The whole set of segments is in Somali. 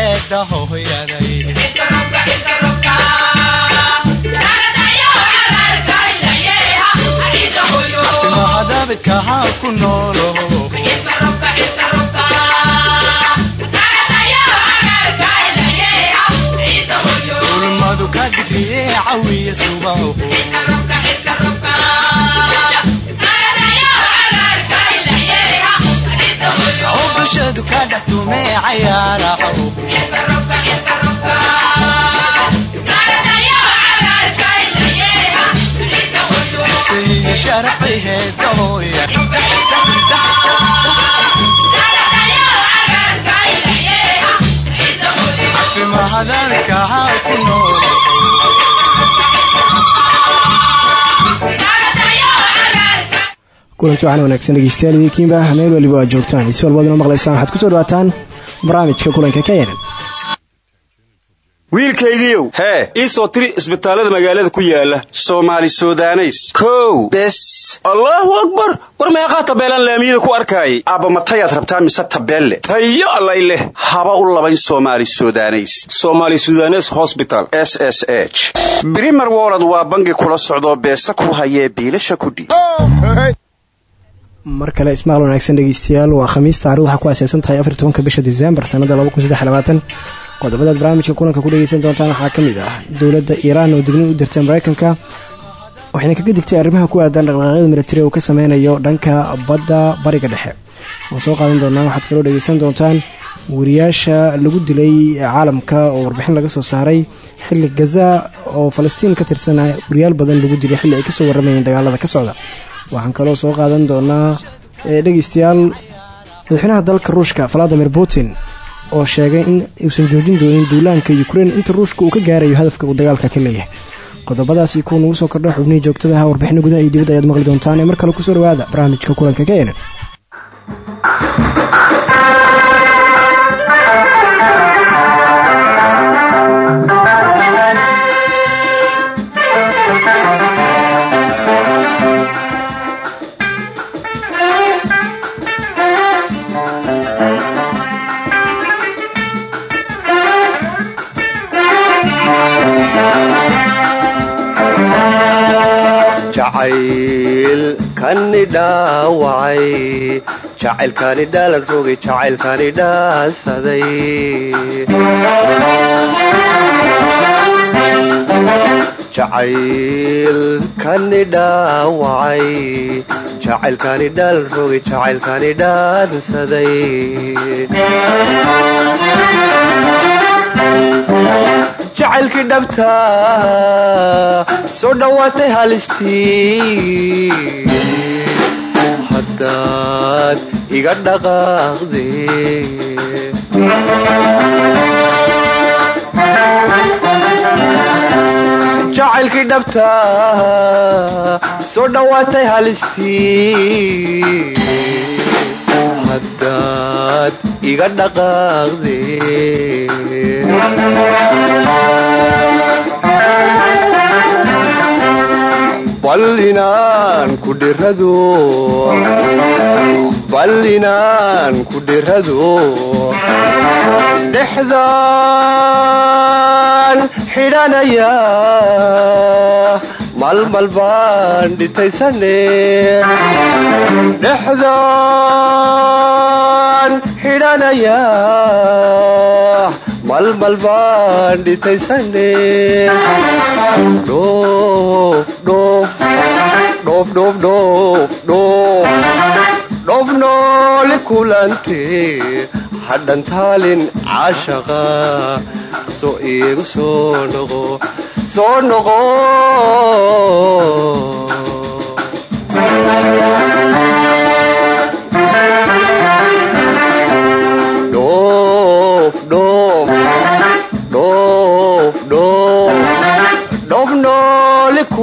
heeda hooyaday mahadabidkahaa ku noolo ulmadu ka digriye cawiya subaho dhex tumee heedahooya cafimahadalkahaa ku nool kulanti waxaan wanaagsan dhegeystayaal idiinkiinba meel waliba aad joogtaan. Si walbaad inoo maqlaysaan. Waxaad ku soo dhawaataan barnaamijka kulanka ka yeelan wiilkaygiiow hee. ii soo tiri isbitaallada magaalada ku yaalla soomaali sudaneys. Kow. Bes. Allaahu akbar. War meeqaa tabeelaan laamiyada ku arkaayay? Aabbamatayaad rabtaa mise tabeelle? Tayo allay leh. Haba u labayn somaali sudaneys. Somaali sudanes hosbital s s h. Brimer wolod waa bangi kula socdoo beesa ku hayee biilasha kudhiib mar kale ismaqal wanaagsan dhegeystayaal waa khamiis taarikhdu waxaa ku aaseysan tahay afar tobanka bisha diseembar sannada qodobadaad barnaamijka kulanka ku dhegeysan doontaan waxaa ka mid ah dowladda iiraan oo dignin u dirtay mareykanka waxayna kaga digtay arrimaha ku aadan dhaqdhaqaaqyada milatari uu ka sameynayo dhanka badda bariga dhexe. Waan soo qaadan doonaa waxaad kaloo dhegeysan doontaan wariyaasha lagu dilay caalamka oo warbixin laga soo saaray xilli gaza oo falastiin ka tirsana wariyaal badan lagu dilay xilli ay ka soo waramayeen dagaalada ka socda waxaan kaloo soo qaadan doonaa dhegeystayaal madaxweynaha dalka ruushka valadimir putin oo sheegay in uusan joojin doonin duulaanka ukrein inta ruushka uu ka gaarayo hadafka uu dagaalka ka leeyahay. Qodobadaasi kuwa nagu soo kordha xubnihii joogtadaha warbixina gudaha iyo dibadda ayaad maqli doontaan. Ee mar kale ku soo dhawaada barnaamijka kulanka ka enan jacaylkani dhaawacay jacaylkani dhaalan rogay jacaylkani dhaansaday jacaylkani dhaawacay jacaylkani dhaalan rogay jacaylkani dhaansaday jacaylkii dhabta soo dhowaatay halistii haddaad iga dhaqaaqde jacaylkii dhabta soo dhowaatay halistii haddaad iga dhaqaaqde bal inaan ku dhirado bal inaan ku dhirado dhexdaan xidhanaya. Malmal baan dhitaysane dhexdaan xidhanaya malmal baan dhitaysane dhoof nooli kulante hadhantaalin caashaqa soo iigu soo noqo soo noqo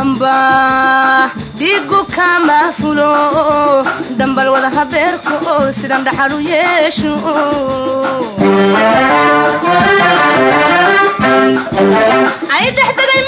amba dhiigu kama fulo. Dambal wada habeerku oo sidan dhaxal u yeeshu. Ay dexdegay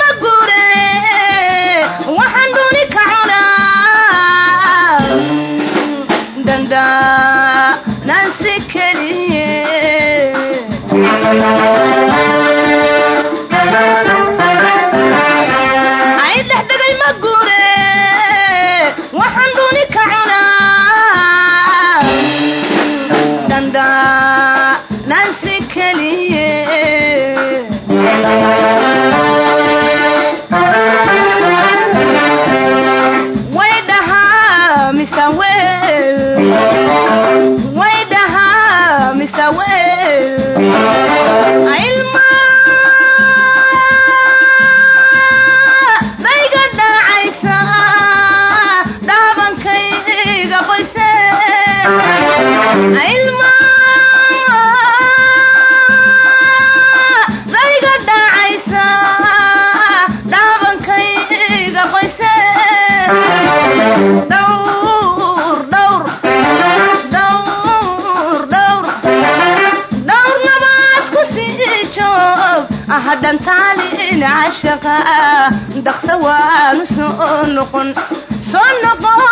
dhaqsa waanu soo noqon soo noqon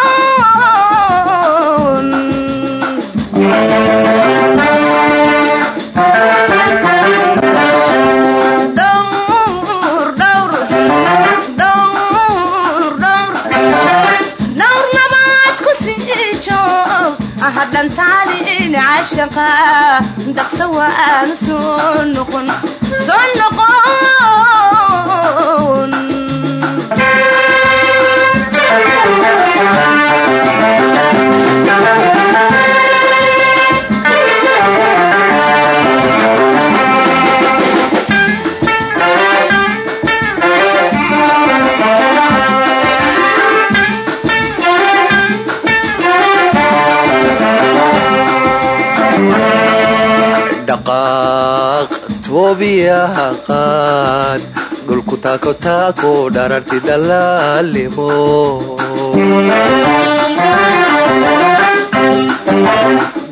dhaqaaq toobiyaha qaad dhulku taako taako dhararti dalaalimo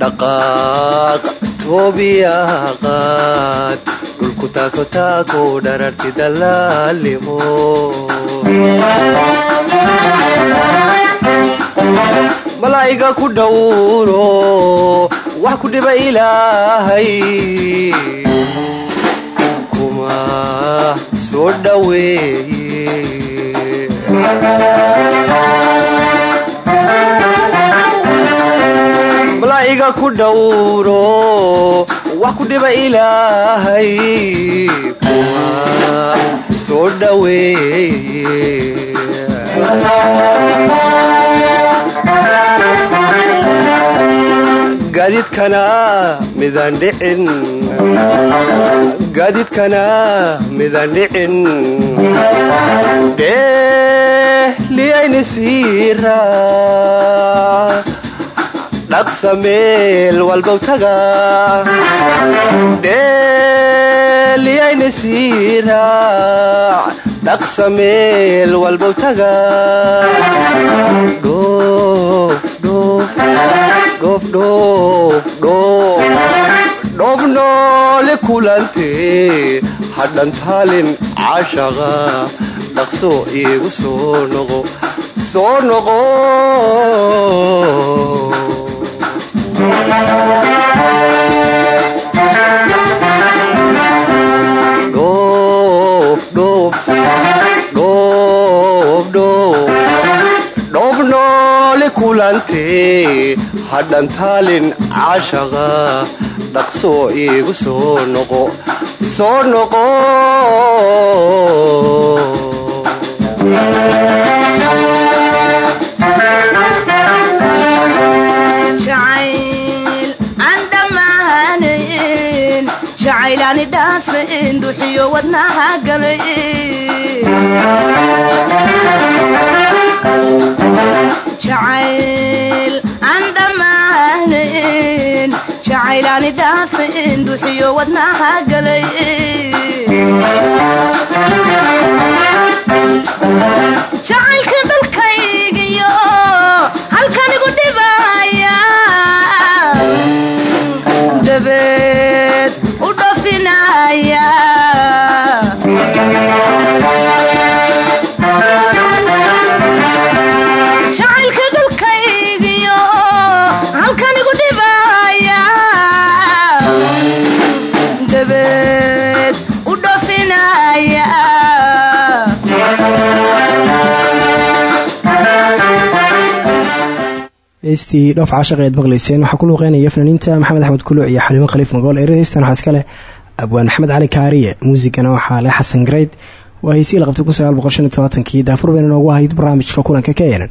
dhaqaaq toobiyaha qaad dhulku taako taako dhararti dalaalimo malaa'iga ku dhowro wax ku dhiba ilaahay soo dhoweeye malaa'iga ku dhowro wax ku dhiba ilaahay soo dhoweeye gaadiidkana midaan dhicin dheeliyayni siira dhaqsa meel walbow taga dheeliyayni siira dhaqsa meel walbow taga dhoof dhoof dhoof dhoof dhoof dhoof noole kulantee hadhantaalin cashaqa dhaqso iigu soo noqo soo noqo kulantee hadhantaalin cashaqa dhaqso iigu soo noqo soo noqo jacayl aan dhammaanayn jacaylaani dhaafayn dhuxiyo wadnaha galay jacayl aan dhammaanayn jacaylaani daafayn buuxiyo wadnaha galay jacaylka dalkaygiyo halkanigu dhibaya heystii dhoof caashaq eed maqlayseen. Waxaa ku luuqeynaya fanaaniinta maxamed axmed kuluc iyo xaliimo khaliif magool eerada heystan waxaa iska leh abwaan maxamed cali kaariye muusigana waxaa leh xasan gareyd waa heysii la qabtay kun sagaal daafur bayna noogu ahayd barnaamijka kulanka ka eenan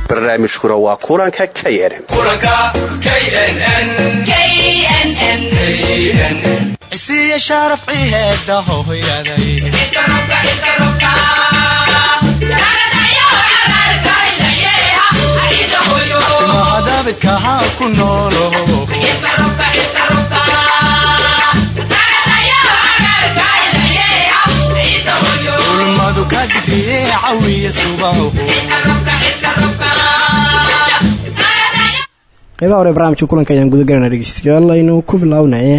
barnaamijkuna waa kulanka ku noolo ulmadu ka digriye cawiya subaho qeybaha hore barnaamijka kulanka ayaan gudagalana dhegeystayaal aynu ku bilaawnay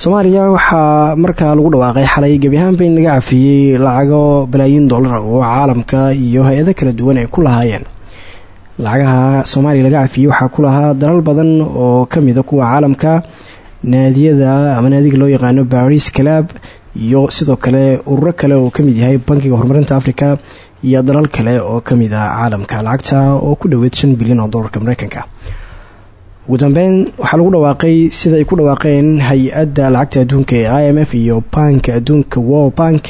soomaaliya waxaa markaa lagu dhawaaqay xalay gebi ahaanba in laga cafiyey lacago balaayiin dollar oo caalamka iyo hay'ado kala duwan ay ku lahaayeen. Lacagaha soomaaliya laga cafiyey waxaa ku lahaa dalal badan oo kamida kuwa caalamka naadiyada ama naadiga loo yaqaano baris calab iyo sidoo kale ururo kale oo ka mid yahay bankiga horumarinta africa iyo dalal kale oo ka mid ah caalamka. Lacagta oo ku dhoweed shan bilyan oo dollarka mareykanka ugu dambeyn waxaa lagu dhawaaqay sida ay ku dhawaaqeen hay'adda lacagta adduunka ee i m f iyo banka adduunka world bank.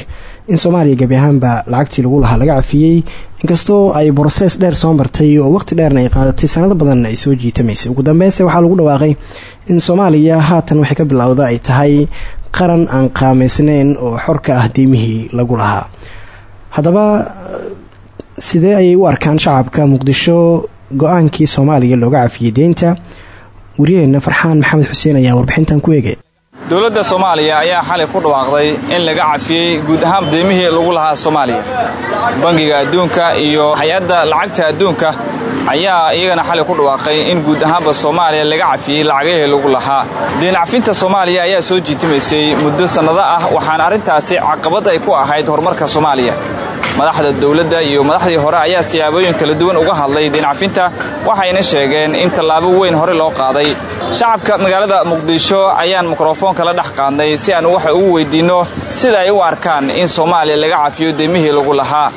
In soomaaliya gebi ahaanba lacagtii lagu lahaa laga cafiyey inkastoo ay brosees dheer soo martay oo waqti dheerna ay qaadatay sanado badan ay soo jiitamaysay ugu dambeynse waxaa lagu dhawaaqay in soomaaliya haatan waxay ka bilowda ay tahay qaran aan qaamaysnayn oo xor ka ah deymihii lagu lahaa. Haddaba sidee ayay u arkaan shacabka muqdisho go'aankii soomaaliya looga cafiyey deynta wariyaheenna farxaan maxamed xuseen ayaa warbixintan ku eegay. Dowladda soomaaliya ayaa xalay ku dhawaaqday in laga cafiyey guud ahaan deymihii lagu lahaa soomaaliya. Bangiga adduunka iyo hay'adda lacagta adduunka ayaa iyagana xalay ku dhawaaqay in guud ahaanba soomaaliya laga cafiyey lacagahii lagu lahaa. Deen cafinta soomaaliya ayaa soo jiitimaysay muddo sannado ah waxaana arrintaasi caqabad ay ku ahayd horumarka soomaaliya madaxda dowladda iyo madaxdii hore ayaa siyaabooyin kala duwan uga hadlay deencafinta waxayna sheegeen in tallaabo weyn hore loo qaaday. Shacabka magaalada muqdisho ayaan mikrofoonka la dhex qaadnay si aan waxa ugu weydiinno sida ay u arkaan in soomaaliya laga cafiyo deemihii lagu lahaa.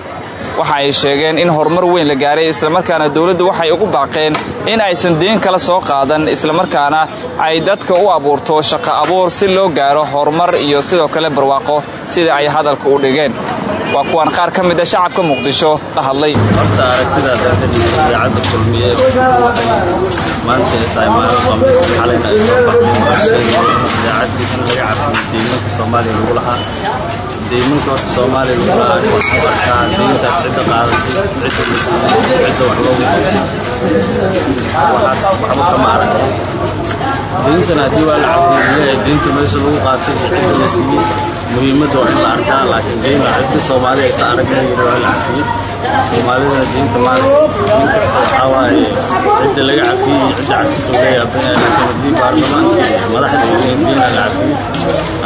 Waxa ay sheegeen in horumar weyn la gaaray islamarkaana dowladdu waxay ugu baaqeen in aysan deen kala soo qaadan islamarkaana ay dadka u abuurto shaqo abuur si loo gaaro horumar iyo sidoo kale barwaaqo sida ay hadalka u dhigeen waa kuwaan qaar ka mid a shacabka muqdisho la hadlay. Deymanka horta soomaaliya lagu lahaa waxaan u arkaa deyntaas cidda qaadatay cidda wax loogu waxaas waxba kama aragtay deyntana haddii waa la leeyahay deynta meesha lagu qaatay iyo cidda muhiimadda waa in la arkaa laakiin deyna cidda soomaaliya isa aragnayna waa la cafiyey soomaalidana deynta maalin nin kasta waxaa waaye cidda laga cafiyey iyo cidda cafisoo leeyahay laakiin haddii baarlamaanka madaxda iyo deyna la cafiyey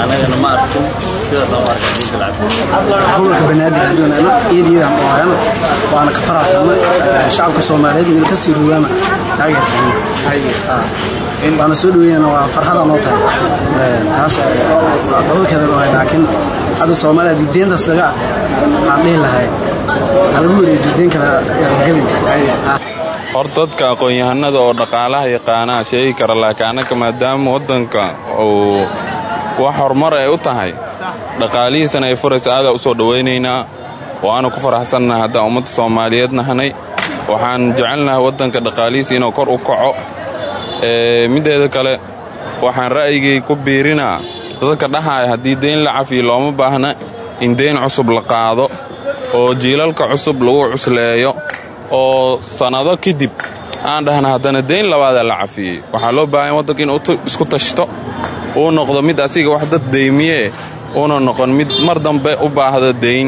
anagana ma arkin sidaas aan u arkaa deynta la cafiyey gobolka banaadir doonana iyadiyadaan u hayan waana ka faraxsanay shacabka soomaaliyeed meel ka sii rogaama taageersan waana soo dhaweynana waa farxada noo tahay. Taas hay laakiin hadda soomaaliya haddii deentaas laga dhihi lahay. Ha lagu wareejiyo deen hor dadka aqoon-yahanada oo dhaqaalaha yaqaanaa sheegi kara laakiin annaka maadaama waddanka uu wax horumar ay u tahay. Dhaqaalihiisana ay furaysa aadaa u soo dhowaynaynaa waana ku faraxsannahay haddaan ummadda soomaaliyeed nahanay waxaan jecelnahay waddanka dhaqaalihiisa inuu kor u kaco. Middeeda kale waxaan ra'yigay ku biirinaa dadka dhahaaya haddii deyn la cafiyo looma baahna in deyn cusub la qaado oo jiilalka cusub lagu cusleeyo oo sannado kadib aan dhahna haddana dayn labaada la cafiyey. Waxaa loo baahanya waddanka inuu isku tashto uu noqdo mid asiga wax dad deymiye uuna noqon mid mar dambe u baahda dayn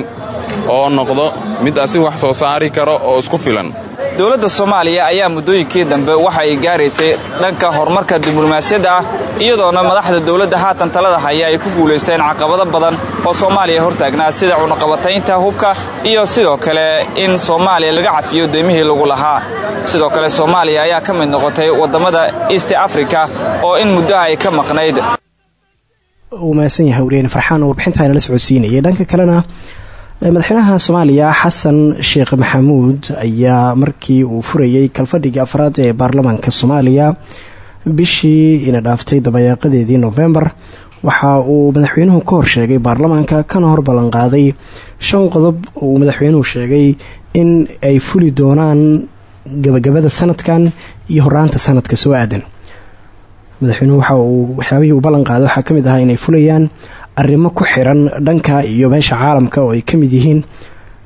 oo noqdo mid asiga wax soo saari karo oo isku filan dowladda soomaaliya ayaa muddooyinkii dambe waxa ay gaaraysay dhanka horumarka diblomaasiyadda ah iyadoona madaxda dowladda haatan talada haya ay ku guulaysteen caqabado badan oo soomaaliya hortaagnaa sida cunaqabataynta hubka iyo sidoo kale in soomaaliya laga cafiyo deymihii lagu lahaa. Sidoo kale soomaaliya ayaa ka mid noqotay waddamada east africa oo in muddaha ay ka maqnayd. Uu mahadsan yahay wariyeen farxaan oo warbixintaa inala socodsiinayay dhanka kalena madaxweynaha soomaaliya xasan sheekh maxamuud ayaa markii uu furayey kalfadhigii afraad ee baarlamaanka soomaaliya bishii ina dhaaftay dabayaaqadeedii nofembar waxa uu madaxweynuhu ka horsheegay baarlamaanka kana hor ballanqaaday shan qodob uu madaxweynuhu sheegay in ay fuli doonaan gabagabada sanadkan iyo horaanta sanadka soo aadan. Madaxweynuhu waxa uu waxyaabihii uu ballan qaaday waxaa ka mid ahaa inay fulayaan arrimo ku xiran dhanka iyo beesha caalamka oo ay ka mid yihiin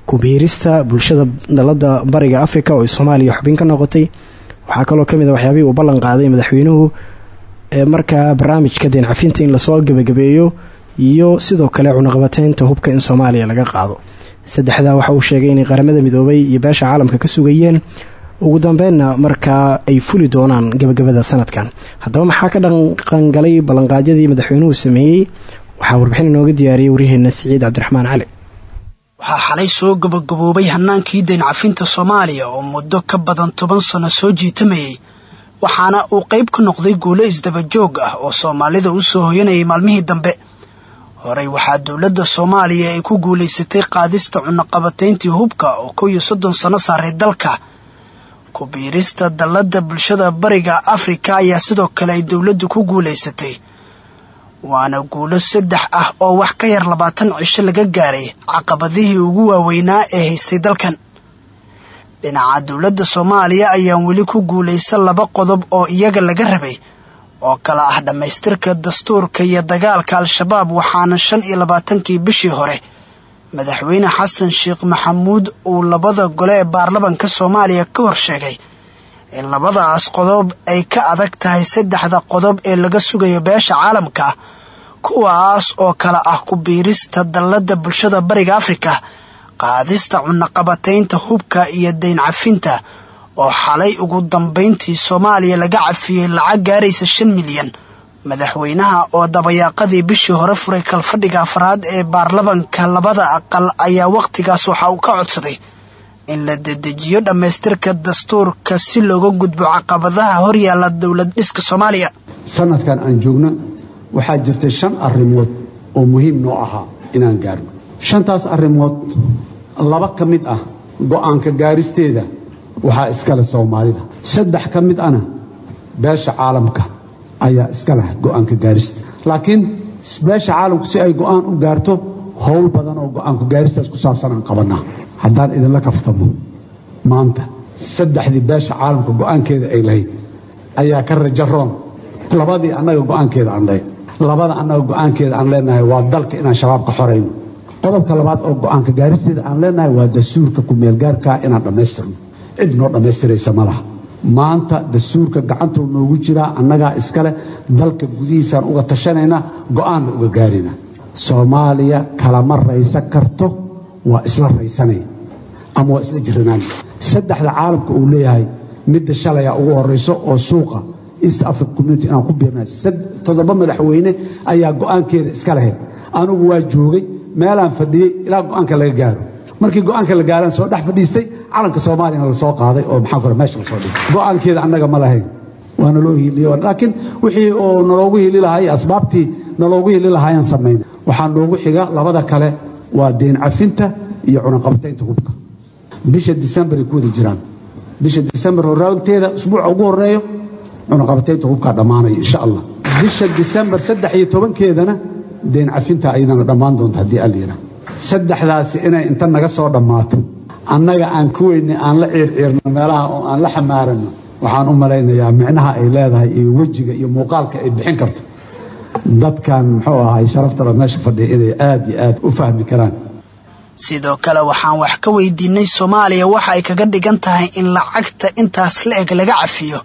kubiirista bulshada dalada bariga africa oo soomaaliya xubin ka noqotay. Waxaa kaloo ka mid a waxyaabihii uu ballan qaaday madaxweynuhu markaa barnaamijka deen cafinta in la soo gebagabeeyo iyo sidoo kale cunaqabateynta hubka in soomaaliya laga qaado. Saddexdaa waxa uu sheegay inay qaramada midoobay iyo beesha caalamka ka sugayeen ugu dambeynna markaa ay fuli doonaan gabagabada sanadkan. Haddaba maxaa ka dhaqangalay ballanqaadyadii madaxweynuhu sameeyey waxaa warbixin inooga diyaariyey waryaheena siciid cabdiraxmaan cali. Waxaa xalay soo gabagaboobay hannaankii dayn cafinta soomaaliya oo muddo ka badan toban sano soo jiitamayay waxaana uu qayb ka noqday guulo isdabajoog ah oo soomaalida u soo hoyanayay maalmihii dambe. Horey waxaa dowladda soomaaliya ay ku guulaysatay qaadista cunaqabatayntii hubka oo kow iyo soddon sano saaray dalka. Kubiirista dalladda bulshada bariga afrika ayaa sidoo kale ay dowladdu ku guulaysatay waana guulo saddex ah oo wax ka yar labaatan cisho laga gaaray caqabadihii ugu waaweynaa ee haystay dalkan. Dhinaca dowladda soomaaliya ayaan weli ku guulaysan laba qodob oo iyaga laga rabay oo kala ah dhammaystirka dastuurka iyo dagaalka al-shabaab waxaana shan iyo labaatankii bishii hore madaxweyne xasan sheekh maxamuud uu labada gole ee baarlamanka soomaaliya ka hor sheegay labadaas qodob ay ka adag tahay saddexda qodob ee laga sugayo beesha caalamka kuwaas oo kale ah ku biirista dalladda bulshada bariga afrika qaadista cunaqabataynta hubka iyo dayn cafinta oo xalay ugu dambayntii soomaaliya laga cafiyey lacag gaaraysa shan milyan. Madaxweynaha oo dabayaaqadii bishii hore furay kalfadhiga afraad ee baarlamanka labada aqal ayaa wakhtigaas waxa uu ka codsaday in la dedejiyo dhammaystirka dastuurka si looga gudbo caqabadaha horyaalla dowlad dhiska soomaaliya. Sanadkan aan joogno waxaa jirtay shan arrimood oo muhiim noo ahaa inaan gaarno. Shantaas arrimood laba ka mid ah go'aanka gaaristeeda waxaa iskale soomaalida. Saddex ka mid ana beesha caalamka ayaa iska leh go'aanka gaarista. Laakiin beesha caalamku si ay go'aan u gaarto howl badan oo go'aanku gaaristaas ku saabsan aan qabannaa haddaan idinla kaftamo maanta saddexdii beesha caalamka go'aankeeda ay lahayd ayaa ka rajaroon labadii annaga go'aankeeda aan lehay labada annaga go'aankeeda aan leenahay waa dalka inaan shabaab ka xorayno. Qodobka labaad oo go'aanka gaaristeeda aan leenahay waa dastuurka kumeelgaarkaa inaan dhammaystirno cid noo dhammaystiraysa ma laha. Maanta dastuurka gacantuu noogu jiraa annagaa iskale dalka gudihiisaan uga tashanayna go'aanna uga gaarina. Soomaaliya kalama raysan karto waa isla raysanay ama waa isla jiranaan saddexda caalamka uu leeyahay midda shalaya ugu horayso oo suuqa east africa community inaan ku biirnay. Toddoba madaxweyne ayaa go'aankeeda iska lahayd. Anugu waa joogay meelaan fadhiyey ilaa go'aanka laga gaaro. Markii go'aanka la gaaraan soo dhex fadhiistay calanka soomaaliyana la soo qaaday oo maxaa meesha la soo dhigay. Go'aankeeda annaga ma lahayn. Waa naloo hiiliye laakiin wixii oo naloogu hiili lahaay asbaabtii naloogu hiili lahaayaan samayn waxaa noogu xiga labada kale waa deen cafinta iyo cunaqabataynta hubka. Bisha disembar ay ku wada jiraan. Bisha disembar horaanteeda usbuuca ugu horeeyo cunaqabataynta hubkaa dhammaanaya insha allah. Bisha disembar saddex iyo tobankeedana deen cafinta ayadana dhammaan doonta haddii allayira saddexdaasi inay inta naga soo dhammaato. Annaga aan ku weynay aan la ciirciirno meelaha oo aan la xamaaranno waxaan u malaynayaa micnaha ay leedahay iyo wejiga iyo muuqaalka ay bixin karto dadkan muxuu ahay sharaftaba meesha fadhiya inay aad iyo aad u fahmi karaan. Sidoo kale waxaan wax ka weydiinay soomaaliya waxa ay kaga dhigan tahay in lacagta intaas la eg laga cafiyo.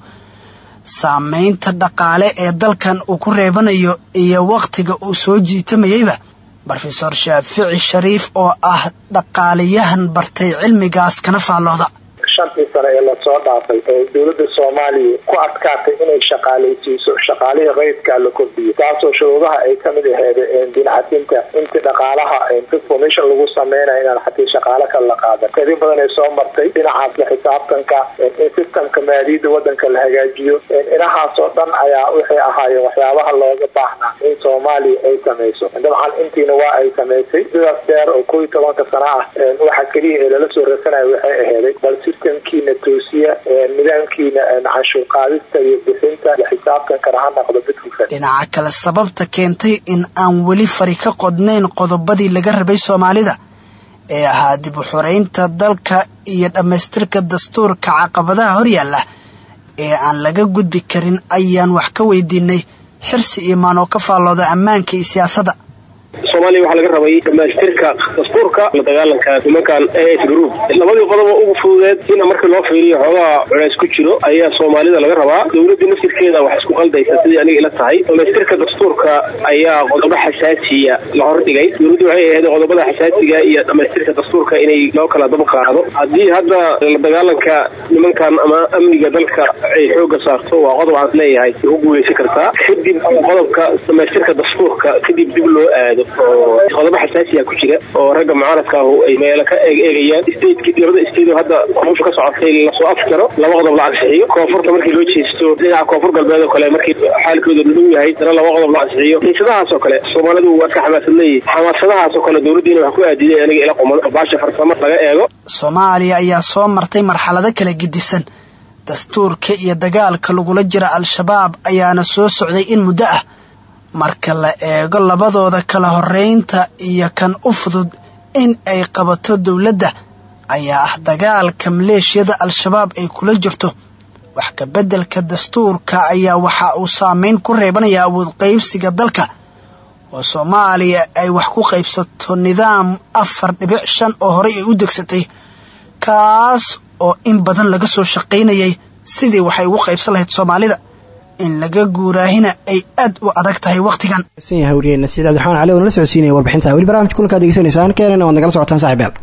Saameynta dhaqaale ee dalkan uu ku reebanayo iyo wakhtiga uu soo jiitamayeyba rofeor shaafici shariif oo ah dhaqaaliyahan bartay cilmigaas kana faallooda shantii sane ee la soo dhaafay ee dowladda soomaaliya ku adkaatay inay shaqaalaysiiso shaqaalihii qaydkaa la kordhiyo taasoo shuruudaha ay ka mid aheed dincatinta inti dhaqaalaha transformation lagu sameynayo inaan xatii shaqaalo kale la qaadan. Kadib badan ay soo martay dhinacaas la xisaabtanka in systemka maaliyadda wadanka la hagaajiyo inahaasoo dhan ayaa waxay ahaayeen waxyaabaha looga baahnaa in soomaaliya ay samayso. Dabcan intiina waa ay samaysay sidaas deer oo koo iyo tobanka sana ah waxa keliya ee lala soo rarsanayo waxay aheeday bal systemkiina toosiya nidaamkiina canshuur qaadista iyo bixinta xisaabtankana ha noqdo dhinaca kale sababta keentay in aan weli fari ka qodnayn qodobadii laga rabay soomaalida ee ahaa dib u xoreynta dalka iyo dhammaystirka dastuurka caqabadaha horyaalla ee aan laga gudbi karin ayaan wax ka weydiinay xirsi imaan oo ka faallooda ammaanka iyo siyaasadda soomaaliya waxaa laga rabay dhamaystirka dastuurka la dagaalanka nimankan as group. Labadii qodobo ugu fududeed in markii loo fiiriyo xoogaha culeys ku jiro ayaa soomaalida laga rabaa dowladda naftirkeeda wax isku qaldaysa sidii aniga ila tahay. Dhamaystirka dastuurka ayaa qodobo xasaasiya la hordhigay dowladdu waxay ahayd qodobada xasaasiga iyo dhamaystirka dastuurka inay loo kala daba qaado. Haddii hadda la dagaalanka nimankan ama amniga dalka ay xooga saarto waa qodob aan leeyahay. Ku guuleysan kartaa. Kadib qodobka dhamaystirka dastuurka kadib dib loo aado oo qodobo xasaasiya ku jira oo ragga mucaaradka ahu ay meelo ka eeg eegayaan stateki labada state hadda hawsha ka socotay la soo afjaro laba qodob la ansixiyo koonfurta markii loo jeesto dhinaca koonfur galbeed oo kale markii xaalkooda dhudhow yahay dana laba qodob la ansixiyo xiisadahaas oo kale soomaalidu waa iska xamaasad leeyihiin xamaasadahaas oo kale dowladdiina wax ku aadiday aniga ila quman. Baasha farsamo laga eego. Soomaaliya ayaa soo martay marxalado kala gedisan. Dastuurka iyo dagaalka lagula jira al-shabaab ayaana soo socday in muddo ah marka la eego labadooda kala horeynta iyo kan u fudud in ay qabato dowladda ayaa ah dagaalka maleeshiyada al-shabaab ay kula jirto. Wax ka beddelka dastuurka ayaa waxa uu saameyn ku reebanayaa awood qaybsiga dalka oo soomaaliya ay wax ku qaybsato nidaam afar dhibic shan oo horey ay u degsatay kaas oo in badan laga soo shaqaynayay sidii waxay ugu qaybsan lahayd soomaalida in laga guuraahina ay aad u adag tahay wakhtigan yahay wariyeenna siciid cabdiraxmaan cali oo nala socodsiinaya warbixinta. Weli barnamij kulankaad degeysanaysaan keenana waad nagala socotaan saaxiib timaha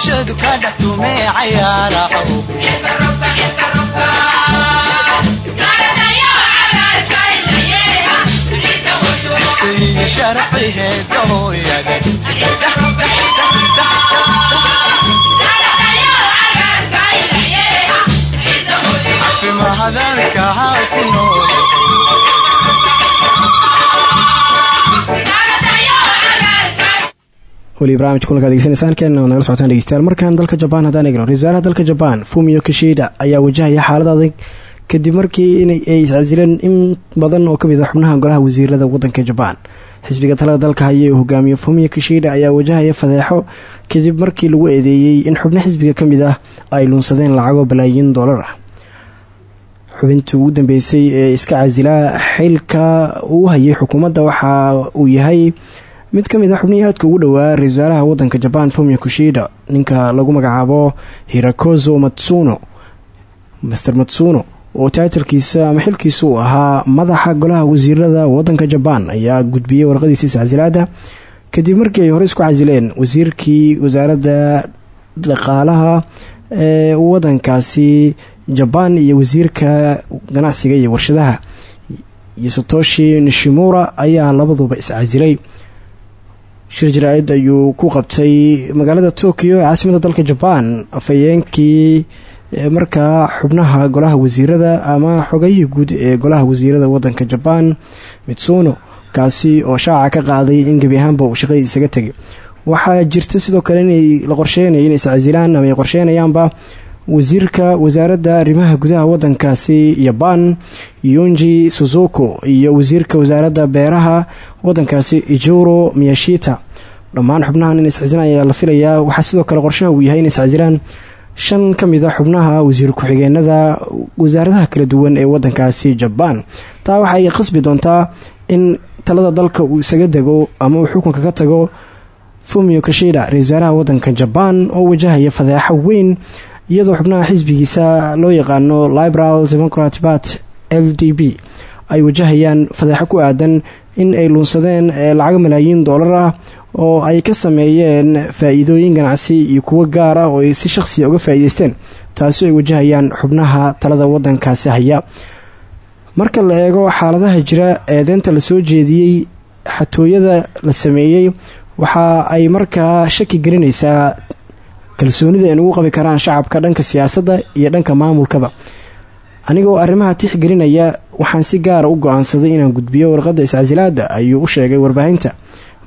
bulshadu ka dhex tumee cayaaraho sayyi sharciheeda hooyada timaha daabidka ha ku noolo weli barnamij kulankaad degeysanaysaan keenana waad socotaan dhegeystayaal. Markan dalka jabaan haddaan egno ra'isul dalka jabaan fumio kishida ayaa wajahaya xaalad adag. Kadib markii in ay iscasileen in badan oo ka mid ah xubnaha golaha wasiirada wadanka jabaan xisbiga talada dalka haya hogaamiye fumio kishida ayaa wajahaya fadeexo. Kadib markii lagu eedeeyey in xubno xisbiga ka mid ah ay luunsadeen lacago balaayiin doolar ah. Xubintii ugu dambeysay ee iska casilaa xilka uu hayay xukuumadda waxa uu yahay mid ka mid ah xubnihii aadka ugu dhowaa wasaaraha wadanka jabaan fumio kushida. Ninka lagu magacaabo hirakozo matsuno master matsuno oo taatilkiisa ama xilkiisa uu ahaa madaxa golaha wasiirada wadanka jabaan ayaa gudbiyey warqadiisa iscasilaada kadib markii ay hore isku casileen wasiirkii wasaaradda dhaqaalaha ee wadankaasi jabaan iyo wasiirka ganacsiga iyo warshadaha iyo satoshi nishimura ayaa labaduba iscasilay shir jaraa-id ayuu ku qabtay magaalada tokyo ee caasimada dalka jabaan afhayeenkii markaa xubnaha golaha wasiirada ama xogayihii guud ee golaha wasiirada wadanka jabaan mitsuno kaasi oo shaaca ka qaaday in gebi ahaanba uu shaqadii isaga tegay waxaa jirta sidoo kale inay la qorsheynaya inay iscasilaan ama ay qorsheynayaanba wasiirka wasaaradda arrimaha gudaha wadankaasi yabaan yonji suzuko iyo wasiirka wasaaradda beeraha wadankaasi ijuro miyashita. Dhammaan xubnahan in iscasilaan ayaa la filayaa. Waxaa sidoo kale qorshaha uu yahay in iscasilaan shan ka mid a xubnaha wasiir ku-xigeenada wasaaradaha kala duwan ee wadankaasi jabaan. Taa waxay qasbi doontaa in talada dalka uu isaga dego ama uu xukunka ka tago fumio kashida ra'isul wasaaraha wadanka jabaan oo wajahaya fadeexo weyn iyadoo xubnaha xisbigiisa loo yaqaano liberal democrat bat l d b ay wajahayaan fadeexo ku aadan in ay luunsadeen lacago malaayiin doolar ah oo ay ka sameeyeen faa-iidooyin ganacsi iyo kuwo gaar ah oo ay si shaqsiya uga faa-iideysteen taasi ay wajahayaan xubnaha talada wadankaasi haya. Marka la eego xaaladaha jira eedeynta la soo jeediyey xatooyada la sameeyey waxa ay markaa shaki gelinaysaa kalsoonida ay nagu qabi karaan shacabka dhanka siyaasadda iyo dhanka maamulkaba. Anigoo arrimaha tixgelinaya waxaan si gaara u go'aansaday inaan gudbiyo warqadda iscasilaada ayuu u sheegay warbaahinta.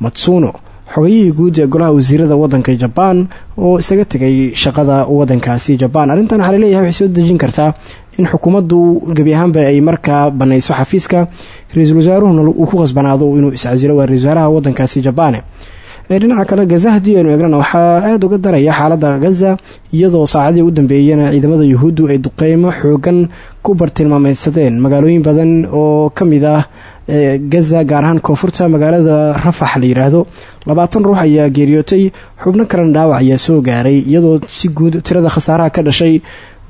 Matsuno xogayihii guud ee golaha wasiirada wadanka jabaan oo isaga tegay shaqada wadankaasi jabaan arrintan waxaa la leeyahay waxay soo dejin kartaa in xukuumaddu gebi ahaanba ay markaa banayso xafiiska. Ra'iisul wasaaruhuna uu ku qasbanaado inuu iscasilo waa ra'isul wasaaraha wadankaasi jabaane dhinaca kale gaza haddii aynu eegnana waxaa aada uga daraya xaalada gaza iyadoo saacadii u dambeeyana ciidamada yuhuuddu ay duqeymo xoogan ku bartilmaameysadeen magaalooyin badan oo ka mid ah gaza gaar ahaan koonfurta magaalada rafax la yiraahdo labaatan ruux ayaa geeriyootay. Xubno kalena dhaawac ayaa soo gaaray iyadoo si guud tirada khasaaraha ka dhashay.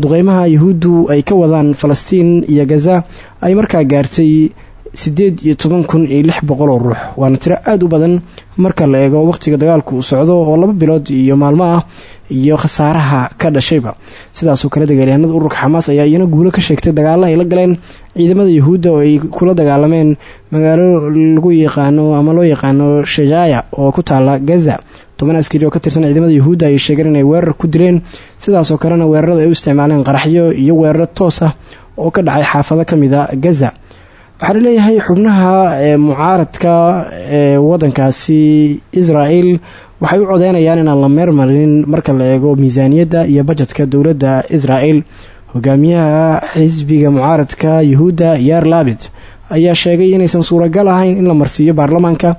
Duqeymaha yuhuuddu ay ka wadaan falastiin iyo gaza ay markaa gaartay siddeed iyo toban kun iyo lix boqol oo ruux. Waana tiro aada u badan marka la eego waqtiga dagaalku uu socdo oo laba bilood iyo maalmo ah iyo khasaaraha ka dhashayba. Sidaasoo kale dagaalyahanada ururka xamaas ayaa iyana guulo ka sheegtay dagaalla ay la galeen ciidamada yuhuudda oo ay kula dagaalameen magaalo lagu yaqaano ama loo yaqaano shajaaya oo ku taala gaza. Toban askari oo ka tirsan ciidamada yuhuudda ayay sheegeen inay weerar ku dileen sidaasoo kalena weerarada ay u isticmaaleen qaraxyo iyo weeraro toos ah oo ka dhacay xaafado ka mid a gaza waxaa la leeyahay xubnaha mucaaradka ee wadankaasi israel waxay u codeynayaan inaan la meermarin marka la eego miisaaniyadda iyo bajetka dowladda israel hogaamiyaha xisbiga mucaaradka yuhuudda yaar labid ayaa sheegay inaysan suuragal ahayn in la marsiiyo baarlamaanka.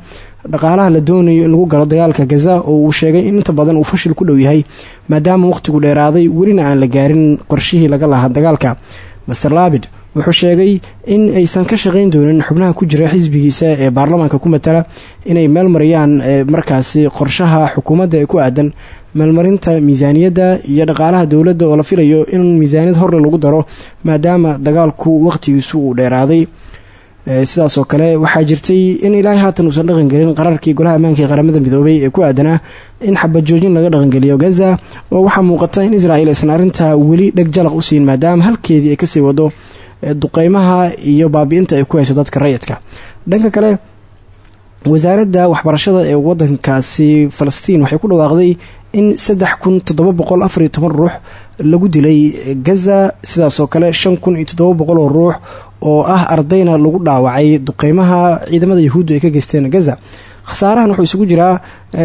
Dhaqaalaha la doonayo in lagu galo dagaalka gaza oo uu sheegay in inta badan uu fashil ku dhow yahay maadaama wakhtigu dheeraaday welina aan la gaarin qorshihii laga lahaa dagaalka. Master labid wuxuu sheegay in aysan ka shaqayn doonin xubnaha ku jira xisbigiisa ee baarlamaanka ku matala inay meel mariyaan markaasi qorshaha xukuumadda ee ku aadan meelmarinta miisaaniyadda iyo dhaqaalaha dowladda oo la filayo in miisaaniyad horle lagu daro maadaama dagaalku waqtigiisu uu dheeraaday. Sidaasoo kale waxaa jirtay in ilaahay haatan uusan dhaqangelin qararkii golaha ammaanka ee qaramada midoobay ee ku aadanaa in xabajoojin laga dhaqangeliyo gaza oo waxaa muuqata in israel aysan arrintaa weli dheg jalaq u siin maadaama halkeedii ay ka sii wado duqeymaha iyo baabi'inta ay ku hayso dadka rayidka. Dhanka kale wasaaradda waxbarashada ee wadankaasi falastiin waxay ku dhawaaqday in saddex kun toddoba boqol afariyo toban ruux lagu dilay gaza sidaasoo kale shan kun iyo toddoba boqol oo ruux oo ah ardayna lagu dhaawacay duqeymaha ciidamada yahuuddu ay ka geysteen gaza khasaarahan wuxuu isugu jiraa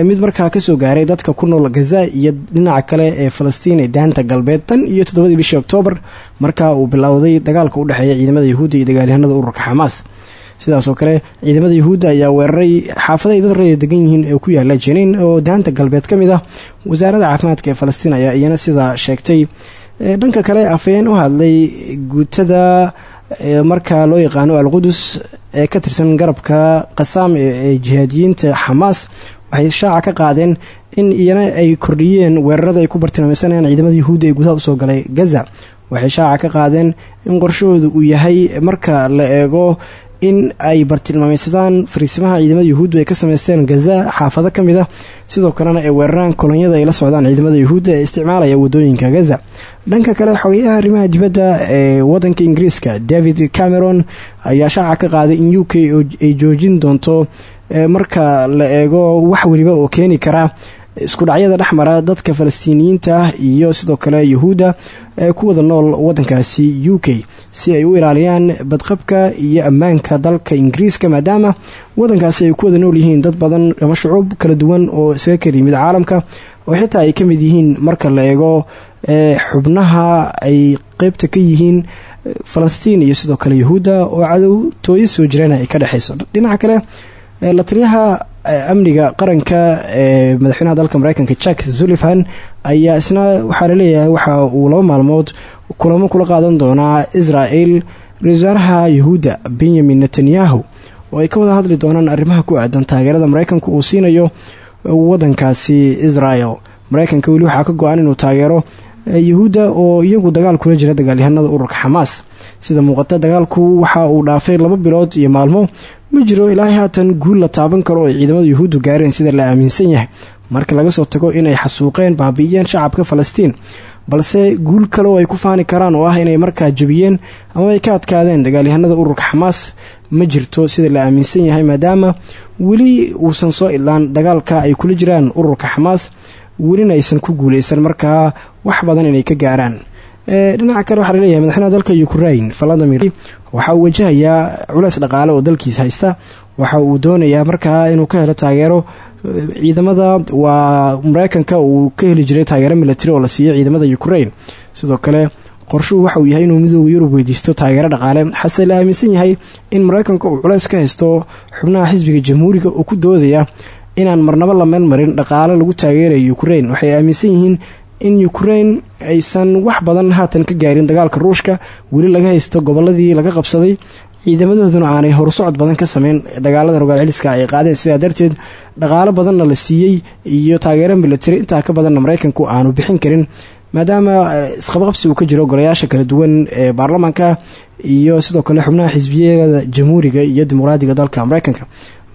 mid markaa ka soo gaaray dadka ku nool gaza iyo dhinaca kale ee falastiin ee daanta galbeed tan iyo toddobadii bishii oktoobar markaa uu bilowday dagaalka u dhexeeya ciidamada yahuudda iyo dagaalyahanada ururka xamaas. Sidaasoo kale ciidamada yahuudda ayaa weeraray xaafada dad rayda degan yihiin ee ku yaalla jeniin oo daanta galbeed ka mid ah. Wasaaradda caafimaadka ee falastiin ayaa iyana sidaa sheegtay. Dhanka kale afayeen u hadlay guutada marka loo yaqaano alqudus ee ka tirsan garabka qasaam ee jihaadiyiinta xamaas waxay shaaca ka qaadeen in iyana ay kordhiyeen weerarada ay ku bartilmaameysanayaan ciidamada yahuudda ee gudaha u soo galay gaza. Waxay shaaca ka qaadeen in qorshahooda uu yahay marka la eego in ay bartilmaameysadaan fariisimaha ciidamada yuhuuddu ay ka sameysteen gaza xaafado ka mid ah sidoo kalena ay weeraraan kolonyada ay la socdaan ciidamada yuhuudda ee isticmaalaya waddooyinka gaza. Dhanka kale xogeyaha arrimaha dibadda ee wadanka ingiriiska david cameron ayaa shaaca ka qaaday in u k ay joojin doonto marka la eego wax weliba oo keeni kara isku dhacyada dhexmara dadka falastiiniyiinta iyo sidoo kale yahuudda ee ku wada nool wadankaasi u k si ay u ilaaliyaan badqabka iyo ammaanka dalka ingiriiska maadaama wadankaasi ay ku wada nool yihiin dad badan ama shucuub kala duwan oo isaga kala caalamka oo xitaa ay ka mid yihiin marka la eego xubnaha ay qeybta ka yihiin falastiin iyo sidoo kale yahuudda oo cadowtooyo soo jirana ay ka dhexayso. Dhinaca kale la taliyaha amniga qaranka ee madaxweynaha dalka mareykanka jack sullivan ayaa isna waxaa la leeyahay waxa uu laba maalmood kulamo kula qaadan doonaa israel ra'isul wasaaraha yahuudda benyamin netanyahu oo ay ka wada hadli doonaan arrimaha ku aadan taageerada mareykanka uu siinayo wadankaasi israel. Mareykanka weli waxaa ka go-an inuu taageero yahuudda oo iyagu dagaal kula jira dagaalyahanada ururka xamaas. Sida muuqata dagaalku waxa uu dhaafay laba bilood iyo maalmo ma jiro ilaahay haatan guul la taaban karo ay ciidamada yuhuuddu gaareen sida la aaminsan yahay. Marka laga soo tago inay xasuuqeen baabi'iyeen shacabka falastiin balse guul kale ay ku faani karaan oo ah inay markaa jebiyeen ama ay ka adkaadeen dagaalyahanada ururka xamaas ma jirto sida la aaminsan yahay maadaama weli uusan soo idlaan dagaalka ay kula jiraan ururka xamaas welina aysan ku guuleysan markaa wax badan inay ka gaaraan. Dhinaca kale waxaa la leeyahay madaxweynaha dalka ukrain valadimir waxa uu wajahayaa culeys dhaqaale oo dalkiisa haysta. Waxa uu doonayaa markaa inuu ka helo taageero ciidamada waa mareykanka uu ka heli jiray taageero milatari oo la siiyo ciidamada ukrain sidoo kale qorshuhu waxa uu yahay inuu midooda yurub weydiisto taageero dhaqaale. Xase la aaminsan yahay in mareykanka uu culeys ka haysto xubnaha xisbiga jamhuuriga oo ku doodaya inaan marnabo la meel marin dhaqaale lagu taageerayo ukrain waxay aaminsan yihiin in ukrain aysan wax badan haatan ka gaarin dagaalka ruushka. Weli laga haysto goboladii laga qabsaday. Ciidamadooduna aanay horusocod badan ka sameyn. Dagaalada rogaal celiska ay qaadeen sidaa darteed dhaqaalo badanna la siiyey iyo taageero milatari intaa ka badanna mareykanku aanu bixin karin. Maadaama isqabqabsi uu ka jiro golayaasha kala duwan ee baarlamaanka iyo sidoo kale xubnaha xisbiyada jamhuuriga iyo dimuqraadiga dalka mareykanka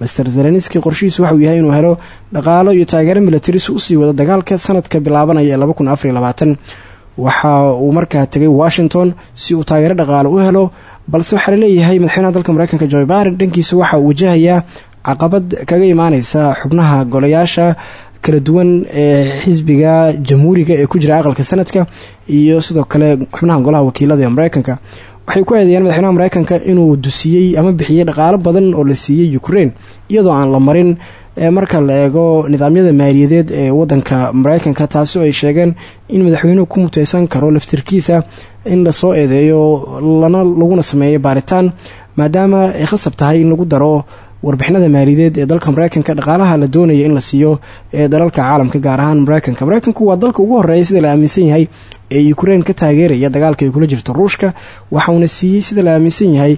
master zelenski qorshihiisu waxauu yahay inuu helo dhaqaalo iyo taageero militaris u sii wada dagaalka sanadka bilaabanaya ee waxa uu markaa tegay washington si uu taageero dhaqaalo u helo balse waxaa la leeyahay madaxweynaha dalka mareykanka joe biden dhankiisa waxa uu wajahayaa caqabad kaga imaaneysa xubnaha golayaasha kala duwan ee xisbiga jamhuuriga ee ku jira aqalka sanadka iyo sidoo kale xubnaha golaha wakiilada ee mareykanka waxay ku eedeeyaan madaxweynaha mareykanka inuu dusiyey ama bixiyey dhaqaalo badan oo la siiyey ukrain iyadoo aan la marin marka la eego nidaamyada maaliyadeed ee wadanka mareykanka taasi oo ay sheegeen in madaxweynuhu ku muteysan karo laftirkiisa in la soo eedeeyo lana laguna sameeyo baaritaan maadaama ay khasab tahay in lagu daro warbixinada maaliyadeed ee dalka mareykanka dhaqaalaha la doonaya in la siiyo ee dalalka caalamka gaar ahaan mareykanka mareykanku waa dalka ugu horreeya sida la aaminsan yahay ee ukrain ka taageeraya dagaalka ay kula jirto ruushka waxauna siiyey sida la aaminsan yahay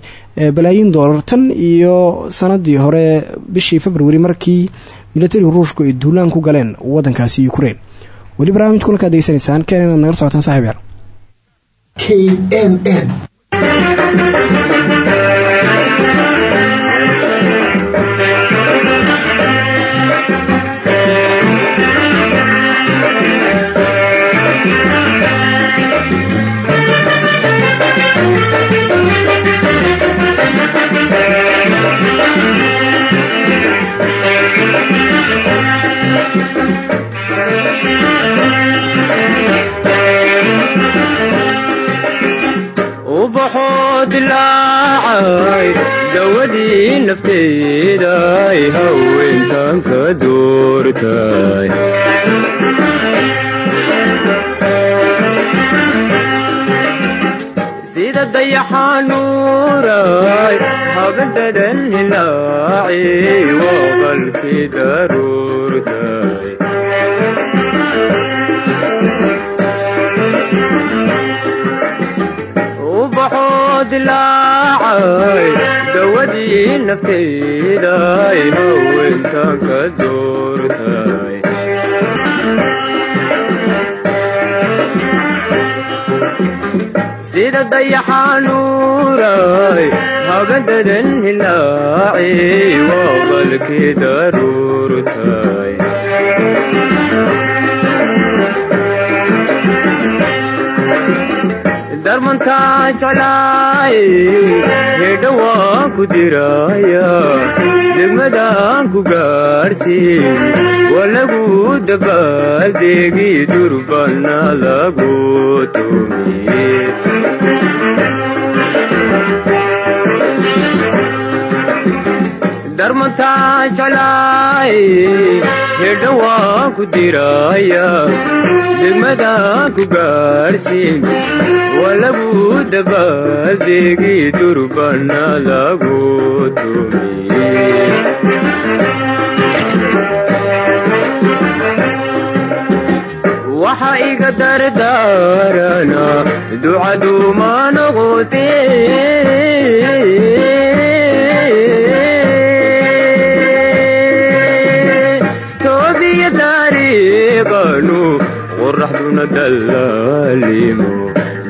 balaayiin doolar tan iyo sanadii hore bishii februari markii milatariga ruushku ay duulaan ku galeen wadankaasi ukrain weli barnaamij kulankaad degeysanaysaan ken inaad nagala socotaan saxib yaal k dawadii nafteeday haweentan ka doortay. Sida dayaxanuuray habadadan hilaaci daruurtay dilaacay dawadii nafteeday haweentan ka doortay. Sida dayaxanuuray habadadan hilaaci waqalkii daruurtay darmantaa jeclaay hedha waan ku diraya degmadaan ku gaarsiin waa lagu dabaaldeegi durbana lagu tumiye darmantaa jeclaay hedha waan ku diraya degmadaan ku gaarsiin waa lagu dabaaldeegi durbana lagu tumiye waxa iga dardaarana ducaduuma noqote dallaalimo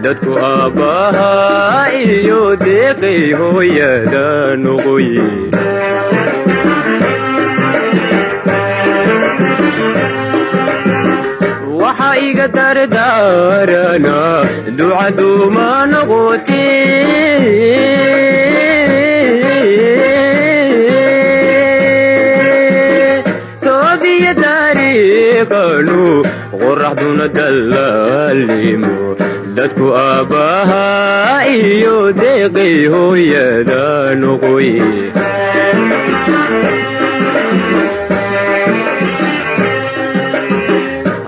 dadku aabbaha iyo deeqay hooyada dariiqanu qoraxduna dallaalimo dadku aabbaha iyo deeqay hooyada noqoye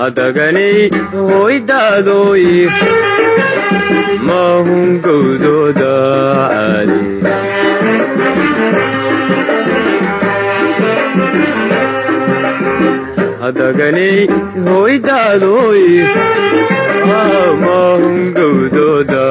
hadaganay hoydaadoy maahun gowdooda hadaganay hoydaadoy maahun gowdooda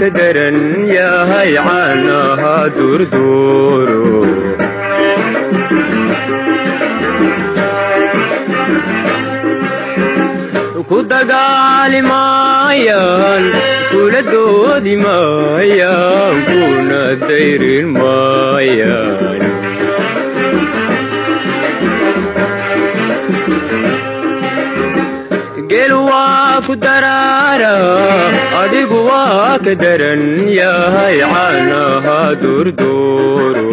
ka daran yahay caanaha durduuro ku dagaali maayaan kula doodi maayaan kuna dayrin maayaan ku daraara adhigu waa ka daran yahay caanaha durduuro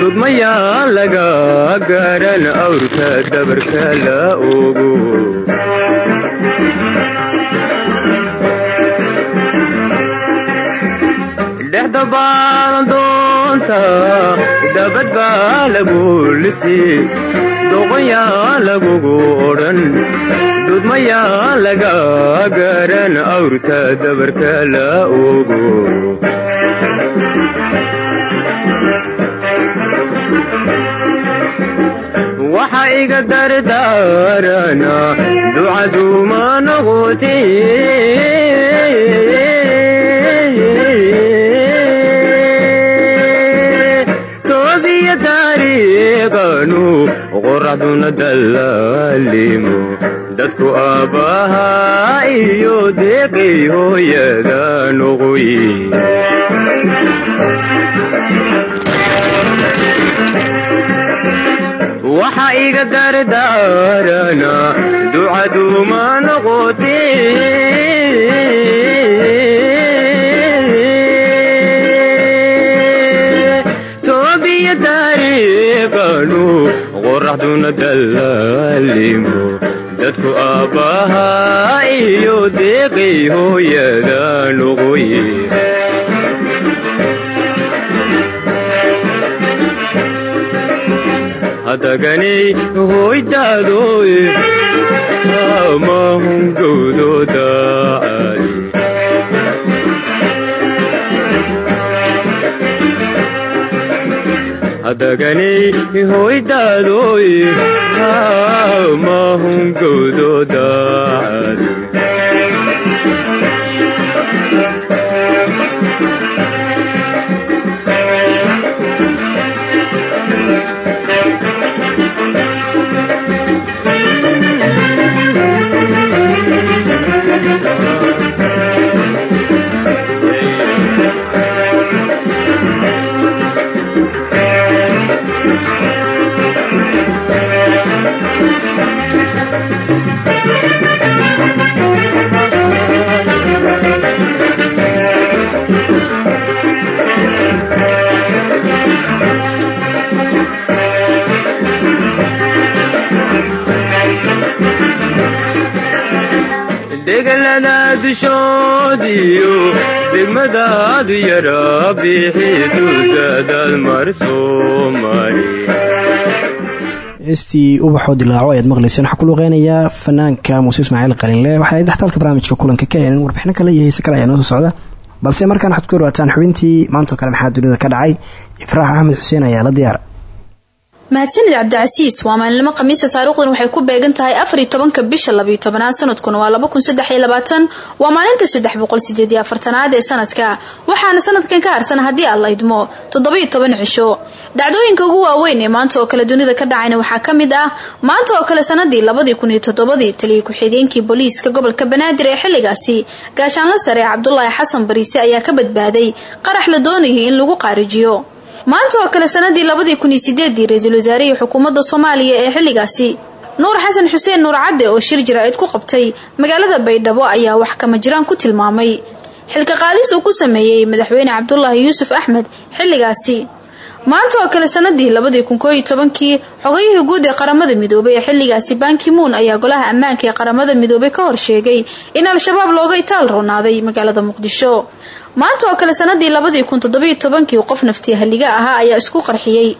dudmayaan laga garan awrka dabarka la ogo dhexda baalandoonta dabad baa lagu lisii doqoyaan lagugu odhan dudmayaan laga garan awrta dabarka la ogo waxa iga dardaarana ducaduuma noqote qoraxduna dallaalimo dadku aabbaha iyo deeqay hooyada noqoye waxa wadiga dardaarana ducaduuma noqote qoraxduna dallaalimo dadku aabbahaa iyo deeqay hooyada noqoye hadaganay hoydaadoe amahungowdoodaali hadaganay amahungowdoodaali degalada dushoodiyo degmadaadu yara bixidu dadaal mar soomari heestii ubaxoo dilaaco ayaad maqlayseen. Waxaa ku luqeynayaa fanaanka muuse ismaaciil qalinle waxaa dhextaalka barnaamijka kulanka ka helen warbixino kale iyo heese kale ayaa noo soo socda. Balse markaan waxaad ku dhawaataan xubintii maantoo kale maxaa dunida ka dhacay? Ifraax axmed xuseen ayaa la diyaara mahadsanid cabdicasiis waa maalinimo khamiisa taariikhdan waxay ku beegan tahay afariy tobanka bisha labiyo tobanaad sanadkuna waa laba kun saddex iyo labaatan waa maalinta saddex boqol sideed iyo afartanaad ee sanadka. Waxaana sanadkan ka harsan haddii aad la idmo toddobiyo toban cisho. Dhacdooyinka ugu waaweyn ee maanta oo kale dunida ka dhacayna waxaa ka mid ah maanta oo kale sanadii labadii kun iyo toddobadii taliya ku-xigeenkii booliiska gobolka banaadir ee xilligaasi. Gaashaanla sare cabdulaahi xasan bariise ayaa ka badbaaday qarax la doonayay in lagu qaarijiyo maanta oo kale sanadii labadii kun iyo sideedii ra'iisul wasaarihii xukuumadda soomaaliya ee xilligaasi. Nuur xasan xuseen nuur cadde oo shir jaraa'id ku qabtay magaalada baydhabo ayaa wax kama jiraan ku tilmaamay. Xilka qaadis uu ku sameeyey madaxweyne cabdulaahi yuusuf axmed xilligaasi. Maanta oo kale sanadii labadii kun kooiyo tobankii xogayihii guud ee qaramada midoobay ee xilligaasi bankimuun ayaa golaha ammaanka ee qaramada midoobay ka hor sheegay in al-shabaab looga itaal roonaaday magaalada muqdisho maanta oo kale sanadii labadii kun toddobiyo tobankii qof naftii halliga ahaa ayaa isku qarxiyey.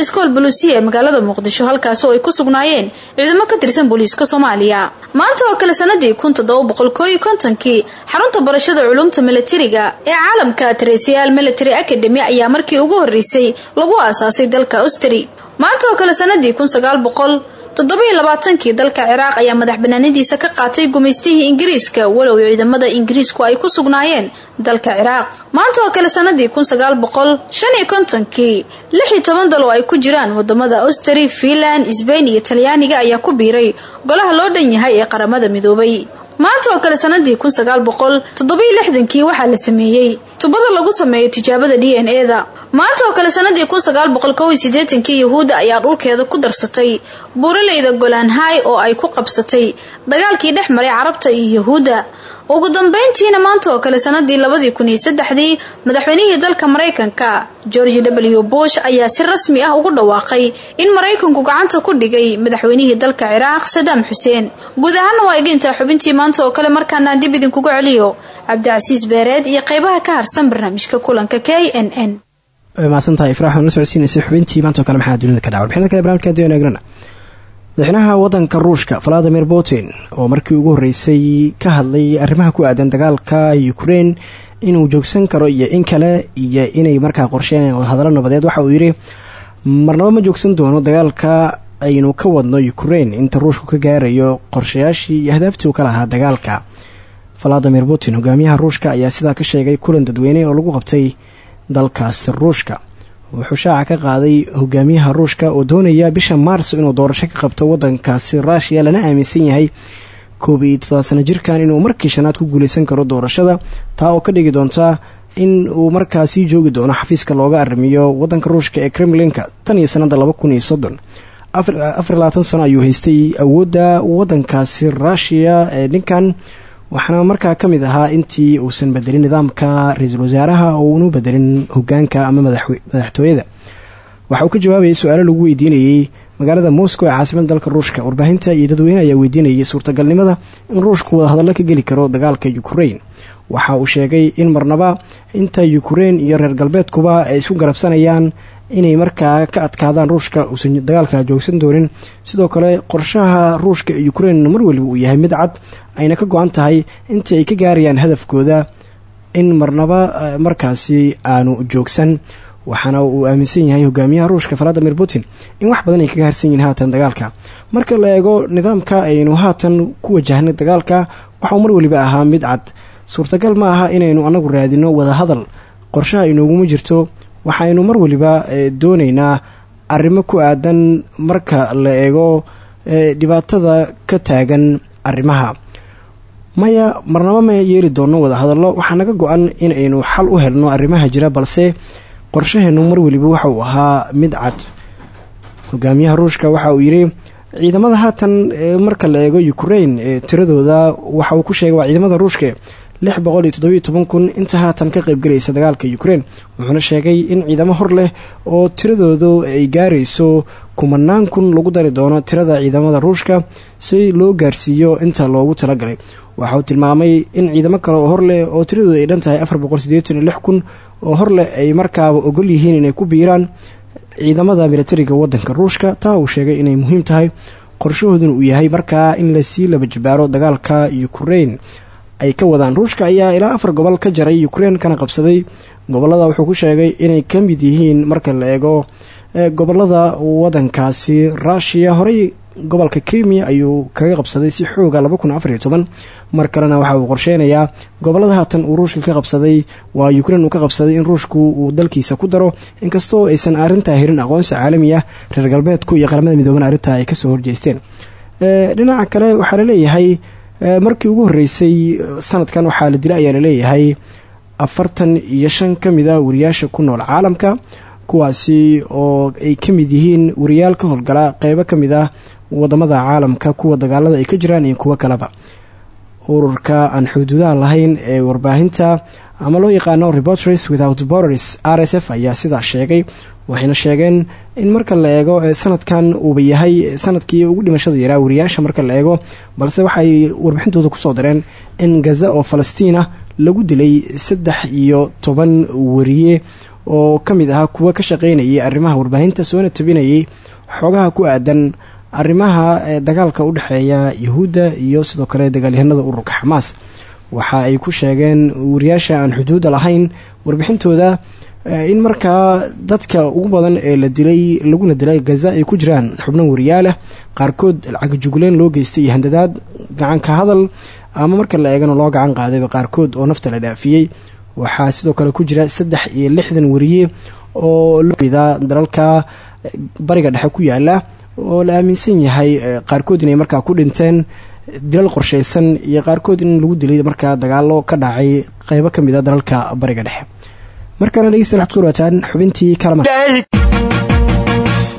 Iskool buluusiya ee magaalada muqdisho halkaas oo ay ku sugnaayeen ciidamo ka tirsan booliiska soomaaliya. Maanta oo kale sanadii kun toddoba boqol kooiyo kontonkii xarunta barashada culumta milatariga ee caalamka tareesayaal military academy ayaa markii ugu horreysay lagu aasaasay dalka austri maanta oo kale sanadii kun sagaal boqol toddobiyo labaatankii dalka ciraaq ayaa madax banaanadiisa ka qaatay gumaystihii ingiriiska walow ciidamada ingiriisku ay ku sugnaayeen dalka ciraaq. Maanta oo kale sanadii kun sagaal boqol shan iyo kontonkii lix iyo toban dal oo ay ku jiraan waddamada austri fiinland sbain iyo talyaaniga ayaa ku biiray golaha loo dhan yahay ee qaramada midoobay maanta oo kale sanadii lixdankii waxaa la sameeyey tubada lagu sameeyo tijaabada d n e da maanta oo kale sanadii siddeetankii yahuudda ayaa dhulkeeda ku darsatay buuraleyda golanhay oo ay ku qabsatay dagaalkii dhex maray carabta iyo yahuudda ugu dambeyntiina maanta oo kale sanadii labadii kun iyo saddexdii madaxweynihii dalka maraykanka george w. Bush ayaa si rasmi ah ugu dhawaaqay in maraykanku gacanta ku dhigay madaxweynihii dalka ciraaq sadaam xuseen guud ahaana waa iga intaa xubintii maanta oo kale markaanaan dib idinkugu celiyo cabdicasiis beereed iyo qeybaha ka harsan barnaamijka kulanka k n n madaxweynaha wadanka ruushka valadimir putin oo markii ugu horreysay ka hadlay arrimaha ku aadan dagaalka ukrein inuu joogsan karo iyo in kale iyo inay markaa qorsheynayaan wadahadalo nabadeed. Waxa uu yidhi marnaba ma joogsan doono dagaalka aynu ka wadno ukrein inta ruushku ka gaarayo qorshayaashii iyo ahdaaftii uu ka lahaa dagaalka. Valadimir putin hogaamiyaha ruushka ayaa sidaa ka sheegay kulan dadweyne oo lagu qabtay dalkaasi ruushka wuxuu shaaca ka qaaday hogaamiyaha ruushka oo doonaya bisha maars inuu doorasho ka qabto wadankaasi ruushiya lana aaminsan yahay koob iyo todobaad sano jirkan inuu markii shanaad ku guuleysan karo doorashada. Taa oo ka dhigi doonta in uu markaasii joogi doono xafiiska looga arrimiyo wadanka ruushka ee kremlinka tan iyo sanada laba kun soddon. Afar sano ayuu haystay awoodda wadankaasi rushia ee ninkan waxaana markaa ka mid ahaa intii uusan bedelin nidaamka ra'iisul wasaaraha oo uunu bedelin hogaanka ama madaxtooyada. Waxa uu ka jawaabayay su'aalo lagu weydiinayey magaalada moscow ee caasimada dalka ruushka. Warbaahinta iyo dadweyne ayaa weydiinayay suurtagalnimada in ruushku wadahadallo ka geli karo dagaalka ukrain waxa uu sheegay in marnaba inta ukrain iyo reer galbeedkuba ay isku garabsanayaan inay markaa ka adkaadaan ruushka uusan dagaalka joogsan doonin. Sidoo kale qorshaha ruushka iyo ukrain mar waliba uu yahay mid cad ayna ka go-an tahay intii ay ka gaarayaan hadafkooda in marnaba markaasi aanu joogsan. Waxaana uu aaminsan yahay hogaamiyaha ruushka valadimir putin in wax badan ay kaga harsan yihiin haatan dagaalka. Marka la eego nidaamka aynu haatan ku wajahnay dagaalka waxauu mar waliba ahaa mid cad. Suurtagal ma aha inaynu anagu raadino wadahadal. Qorshaha inooguma jirto waxaynu mar waliba doonaynaa arrimo ku aadan marka la eego dhibaatada ka taagan arrimaha. Maya marnaba ma yeeli doono wadahadallo waxaa naga go-an in aynu xal u helno arrimaha jira balse qorshaheenu mar weliba waxa uu ahaa mid cad. Hogaamiyaha ruushka waxa uu yidhi ciidamada haatan marka la eego ukrain tiradooda waxa uu ku sheegay ciidamada ruushka lix boqol iyo toddobiyo toban kun inta haatan ka qaybgalaysa dagaalka ukrain wuxuuna sheegay in ciidamo hor leh oo tiradoodu ay gaarayso kumanaan kun lagu dari doono tirada ciidamada ruushka si loo gaarsiiyo inta loogu talagalay. Waxa uu tilmaamay in ciidamo kale oo hor leh oo tiradoodu ay dhan tahay afar boqol siddeetan iyo lix kun oo hor leh ay markaaba ogol yihiin inay ku biiraan ciidamada militariga wadanka ruushka. Taa uu sheegay inay muhiim tahay qorshahooduna uu yahay markaa in la sii laba jibaaro dagaalka ukrain ay ka wadaan ruushka ayaa ilaa afar gobol ka jaray ukrain kana qabsaday. Gobolada wuxuu ku sheegay inay ka mid yihiin marka la eego gobollada wadankaasi. Rushia horey gobolka krimiya ayuu kaga qabsaday si xooga laba kun afariyo kalena waxa uu qorsheynayaa gobollada haatan uu ruushka ka qabsaday waa ukrain uu ka qabsaday in ruushku uu dalkiisa ku daro. Inkastoo aysan arrintaa helin aqoonsi caalami ah reer galbeedku iyo qaramada midooban arrintaa ay ka soo horjeesteen. Dhinaca kale waxaa la leeyahay markii ugu horreysay sanadkan waxaa la dilay ayaa la leeyahay afartan iyo shan ka mid ah wariyaasha ku nool caalamka kuwaasi oo ay ka mid yihiin wariyaal ka howlgala qeybo ka ah waddamada caalamka kuwa dagaalada ay ka jiraan iyo kuwo kaleba. Ururka aan xuduudaha lahayn ee warbaahinta ama loo yaqaano reporters without borders r s f ayaa sidaa sheegay waxayna sheegeen in marka la eego sanadkan uuba yahay sannadkii ugu dhimashada yaraa wariyaasha marka la eego balse waxay warbixintooda ku soo dareen in gaza oo falastiin ah lagu dilay saddex iyo toban wariye oo ka mid ahaa kuwa ka shaqaynayay arrimaha warbaahinta soona tabinayay xoogaha ku aadan arrimaha dagaalka u dhexeeya yahuudda iyo sidoo kale dagaalyahanada ururka xamaas. Waxa ay ku sheegeen wariyaasha aan xuduudda lahayn warbixintooda in markaa dadka ugu badan ee la dilay laguna dilay gaza ay ku jiraan xubno wariyaalah qaarkood lacagajugleen loo geystay iyo handadaad gacanka hadal ama marka la eegana loo gacan qaadayba qaarkood oo nafta la dhaafiyey. Waxaa sidoo kale ku jira saddex iyo lixdan wariye oo lomida dalalka bariga dhexe ku yaalla oo la aaminsan yahay qaarkood inay markaa ku dhinteen dilal qorshaysan iyo qaarkood in lagu dilay markaa dagaalo ka dhacay qeybo ka mid a dalalka bariga dhexe markana dhegeystayaal waxad ku dhawaataan xubintii kalama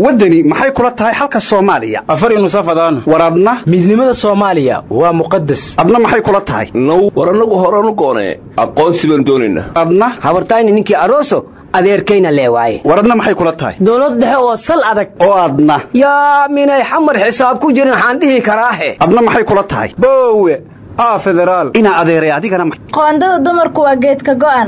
waddani maxay kula tahay xalka soomaaliya? Afar nusafadaan war adna? Midnimada soomaaliya waa muqadas adna maxay kula tahay? Now war annagu horanu goonee aqoonsi baan doonaynaa adna? Habartayni ninkii aroso adeerkayna lee waaye war adna maxay kula tahay? Dowlad dhexe oo sal adag. Oo adna. Yaa minay xamar xisaab ku jirin waxaan dhihi karaahe. Adna maxay kula tahay? Boowe aa federaal inaa adeeray adigana qoondada dumarku waa geedka go'an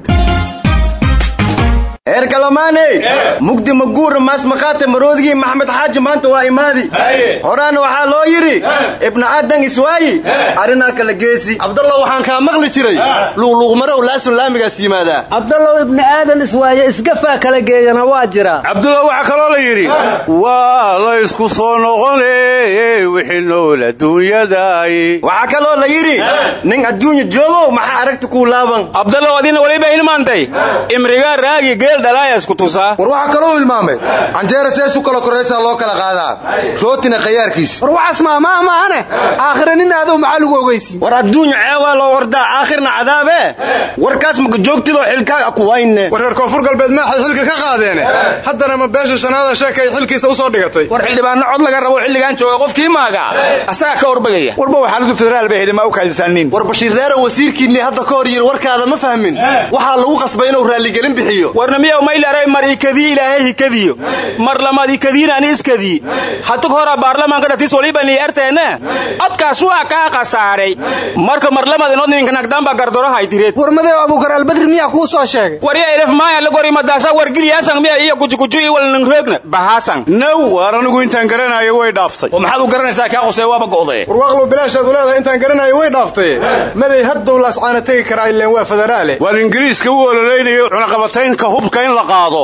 eerkalamaaney mugdi maguura maasmaqaate maroodigii maxamed xaaji maanta waa imaadi. Horaana waxaa loo yidhi ibna aadan iswaayi arrinaa kala geesi. Cabdallow waxaan kaa maqli jiray luuqluuqmarow laasun laamigaas yimaadaa cabdallow ibni aadan iswaaye isgafaa kala geeyana waa jiraa cabdullow waxaa kaloo la yidhi waa la ysku soo noqone wixii nool adduunyadaay waxaa kaloo la yidhi nin adduunya joogow maxaa aragta kuu laaban? Cabdallow adina waliba hilmaantay imrigaa raagi geel dhalaayas ku tusaa? War waxaa kaloo ilmaamay canjeera seesu kala koraysaa loo kala qaadaa. Rootina khayaarkiis war waxaas maamaah maahane aakhira nin aadou maxaa lagu ogeysiin war adduunya ceewaa loo ordaa aakhirna cadaabe warkaas maka joogtidoo xilkaaga ku wayne? War reer koonfur galbeed maaxay xilka ka qaadeene? Haddana ma beesha shanaada sheeka ay xilkiisa u soo dhigatay? War xildhibaanno cod laga rabo xilligan jooga qofkii maaga. Asaga ka horbagaya. Warba waxaaladu federaal bay heli ma u kaadisaaniin war bashiir reere wasiirkiinni hadda ka hor yiri warkaada ma fahmin. Waxaa lagu qasbay inuu raalligelin bixiyo warna miyaw maylaray mar ikadii ilaahay hikadiyo mar lamaad ikadiin ani iskadii hatug hora baarlamaanka dhatis walibani erteene codkaas waa kaa khasaaray marka mar lamad inod ninka nagdamba gardoro haydireed war madew abuukar albadri miyaa kuu soo sheegay. Warya elef maaya lagori madaasa wargiliyaasan miya iyo gujuguju iyo walnangroogna bahaasan naw waar anigu intaan garanayo way dhaaftay. Oo maxaad u garanaysaa kaa qusee waaba go'day? Warwaaqlow bilaashaad u leedahay intaan garanayo way dhaaftay. Maday haddow laascaana tegi karaa ileen waa federaale. Waan ingiriiska u ololeynayo cunaqabataynka hubka in la qaado.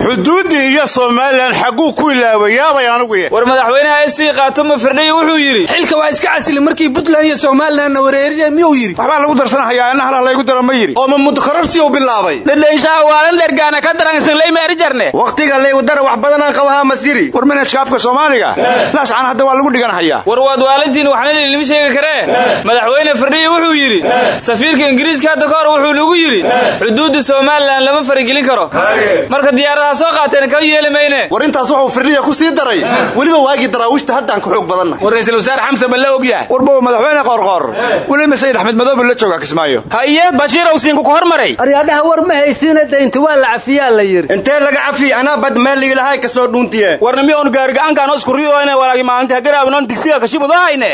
Xuduuddii iyo somalilan xagguu ku ilaaway yaabay anigu war madaxweynaha esii qaatumo firdhiy wuxuu yidhi xilka waa iska casili markii puntland iyo somalilanna wareerina miyuu yidhi? Waxbaa lagu darsanahayaa in halah laygu daro ma yidhi. Oo ma mudakororsi u bilaabay? Dhedhenshaha waalan dhergaana ka daransan leymeerijarne wakhtiga leywdara wax badanaan qabahaa masiri war manhajka afka soomaaliga laascan hadda waa lagu dhiganhayaa war waad waalintiin waxna lilima sheegi karee madaxweyne firdhiyi wuxuu yidhi safiirka ingiriiska hadda ka hor wuxuu nagu yidhi xuduudda somalilan lama faragelin karo marka diyaaradaha soo qaateen ka yeeli mayne. War intaas wuxuu ku sii daray. Weliba waagii daraawiishta haddaan ku xoog badanna war ra'iisul wasaare xamse ma la ogyahay warba madaxweyne qoorqoor weliba sayid axmed madoobe la jooga kismaayo. Haye bashiir awsiinku ku hormaray. Aryaadhaha war ma haysiina daynti waa la cafiyaa la yidhi. Intee laga cafiy anaa bad meeligilahay ka soo dhuuntiye. Warna miyoon gaarigacankaan isku riyoone walaagi maalinta garaabnon digsiga kashibudahayne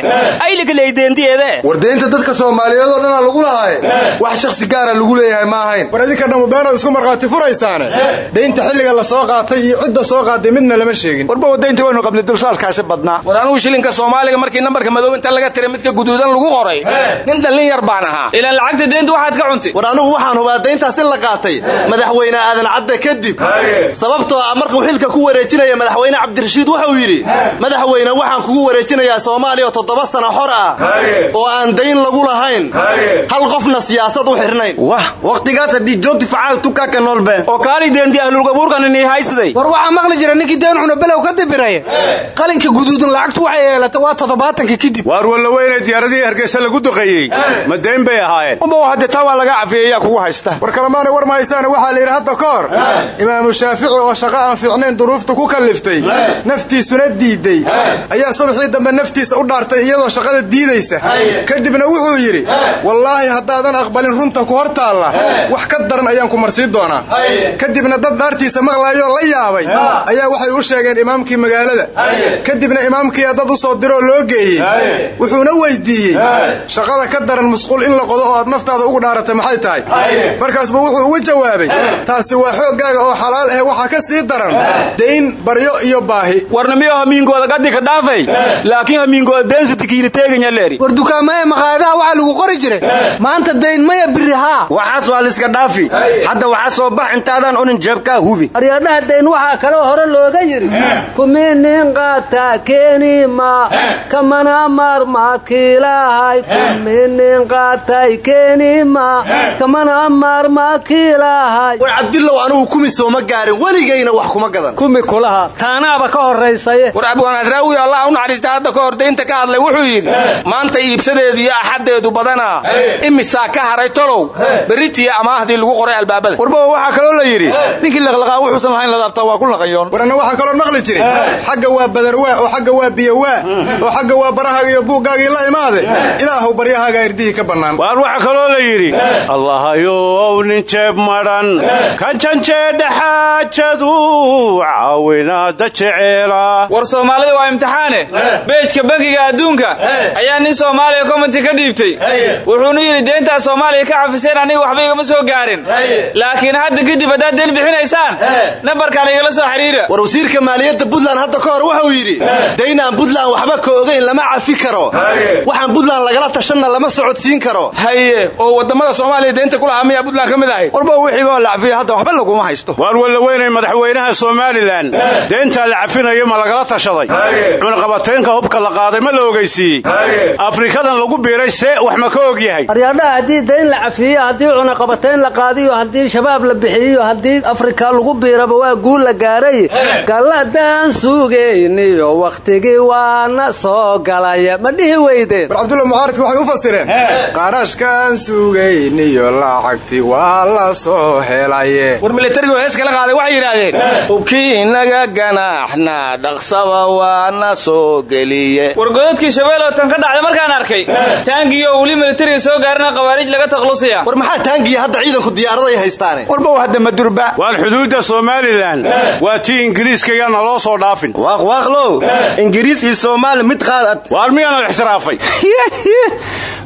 aylikaleydeendiyeede war deynta dadka soomaaliyeed oo dhanaa lagu lahaaye wax shakhsi gaara lagu leeyahay ma ahayn. War idinka dhammu beenood isku markhaati furaysaane deynta xilliga la soo qaatay iyo cidda soo qaaday midna lama sheegin. Warba wadaynta waynu qabnay dulsaalkaasi badnaa. War anugu shilinka soomaaliga markii nambarka madow inta laga tiray midka guduudan lagu qoray. Nin dhallin yar baan ahaa. Ilaan lacagta deynta waxaad ka cuntay war anugu waxaan hubaa dayntaas in la qaatay. Madaxweyne aadan cadde kadib. Sababtoo ah markuu xilka ku wareejinaya madaxweyne cabdirashiid wuxuu yidhi madaxweyne waxaan kugu wareejinayaa soomaaliya oo toddoba sana xor ah oo aan dayn lagu lahayn. Hal qofna siyaasad u xirnayn. Wah wakhtigaas haddii joogti facaal tukaaka noolbe oo kaali deenti ahlulgabuurkanini haysiday war waxaa maqli jira ninkii deen cuna below ka dibiraya qalinka guduudan lacagtu waxay yeelata waa toddobaatanka kadib. Waar wallaweyne diyaaradihii hargeysa lagu duqeeyey. Ma dayn bay ahaayeen. Uba hadde taa waa laga cafiyayaa kugu haysta. War kalemaana war mahaysaane waxaa la yidhi hadda ka hor. Imaamu shaafici oo shaqo aan fiicnayn duruufta ku kalliftay naftiisuna diidday ayaa subaxii dambe naftiisa u dhaartay iyadoo shaqada diidaysa. Kadibna wuxuu yidhi wallaahi haddaadan aqbalin runta ku hor taalla wax ka daran ayaan ku marsii doonaa kadibna dad dhaartiisa maqlaayoo la yaabay. Ayaa waxay u sheegeen imaamkii magaalada. Kadibna imaamkiiya dad u soo diroo loo geeyey. Wuxuuna weyddiiyey shaqada ka daran musqul in la qodo oo aad naftaada ugu dhaaratay maxay tahay? Markaasba wuxuu ugu jawaabay taasi waa xooggaaga oo xalaal ah waxaa ka sii daran. Dayn baryo iyo baahi. Warna miyo hamiinkooda gaddi ka dhaafay. Laakiin hamiinkooda deensatikiina teeganya leeri. War dukaamaya maqaayadaha waxaa lagu qori jiray. Maanta dayn maya biri haa. Waxaas waa liska dhaafi. Hadda waxaa soo bax intaadaan unin jeebkaa hubi. Aryaadhaha dayn waxaa kaloo hore looga yidhi kuminin qaata keenima kamana maarma kiilahay kuminin qaatay keenima kamana maarma kiilahay war cabdillow anugu kumi sooma gaarin weligayna wax kuma gadan. Kumi kulaha. Taanaaba ka horraysaye war abwaanadraawi allah u naxariista hadda ka hor daynta ka hadlay wuxuu yidhi maanta iibsadeedu iyo axaddeedu badanaa imisaa ka haray tolow berritiya amaahdii lagu qoray albaabada kaloo la yidhi ninkii laqlaqaa wuxuusan lahayn ladaabtaa waa ku laqayoon. Warana waxaa kaloo maqli jiray xagga waa badarwaa oo xagga waa biyowaa oo xagga waa barahaaga iyo buuggaagii la imaade. Ilaahuw baryahaagaa irdihii ka bannaan. Waar waxaa kaloo la yidhi allahayow nin jeeb madhan ka janjeedha xaajadu caawinaada jeceela. War soomaalida waa imtixaane. Beejka bangiga adduunka ayaa nin soomaaliya commenti ka dhiibtay. Wuxuuna yidhi deyntaa soomaaliya ka cafiseen aniga waxba igama soo gaarin. Laakiin hadda kadib haddaad deen bixinaysaan nambarkaan igala soo xiriira. War wasiirka maaliyadda puntland hadda ka hor wuxuu yidhi daynaan puntland waxba ka ogayn lama cafi karo. Waxaan puntland lagala tashanna lama socodsiin karo. Haye oo waddamada soomaaliya deynta ku lahaa miyaa puntland ka mid ahayd warba wixii baa la cafiya hadda waxba laguma haysto. Waar wallaweynay madaxweynaha somalilan deentaa la cafinayo ma lagala tashaday. Cunaqabataynka hubka la qaaday ma la ogeysiiyey. Afrikadan lagu biiray see wax ma ka og yahay. Ahay aryaadhaha haddii dayn la cafiyo haddii cunaqabatayn la qaadiyo haddii shabaab la bixiyo haddii afrika lagu biiraba waa guul la gaaray galladaan sugayniyo wakhtigii waana soo galaya ma dhihi weydeen? War cabdulla mucaaradki waxay u fasireen qarashkaan sugayniyo lacagti waa la soo helaye war milatarigu hees kala qaaday waxay yidhaahdeen hubkii inaga ganaaxna dhaqsaba waana soo geliye. War godadkii shabeelow tan ka dhacday markaan arkay taangiyo weli militariga soo gaarina qabaariij laga taklusaya war maxaa taangiya hadda ciidanku diyaaradaay haystaane madurba waan xuduudda somalilan waa tii ingiriiskaya naloo soo dhaafin. Waaqwaaqlow ingiriis iyo soomaali mid qaadad. Waar miyaanad ixtiraafay?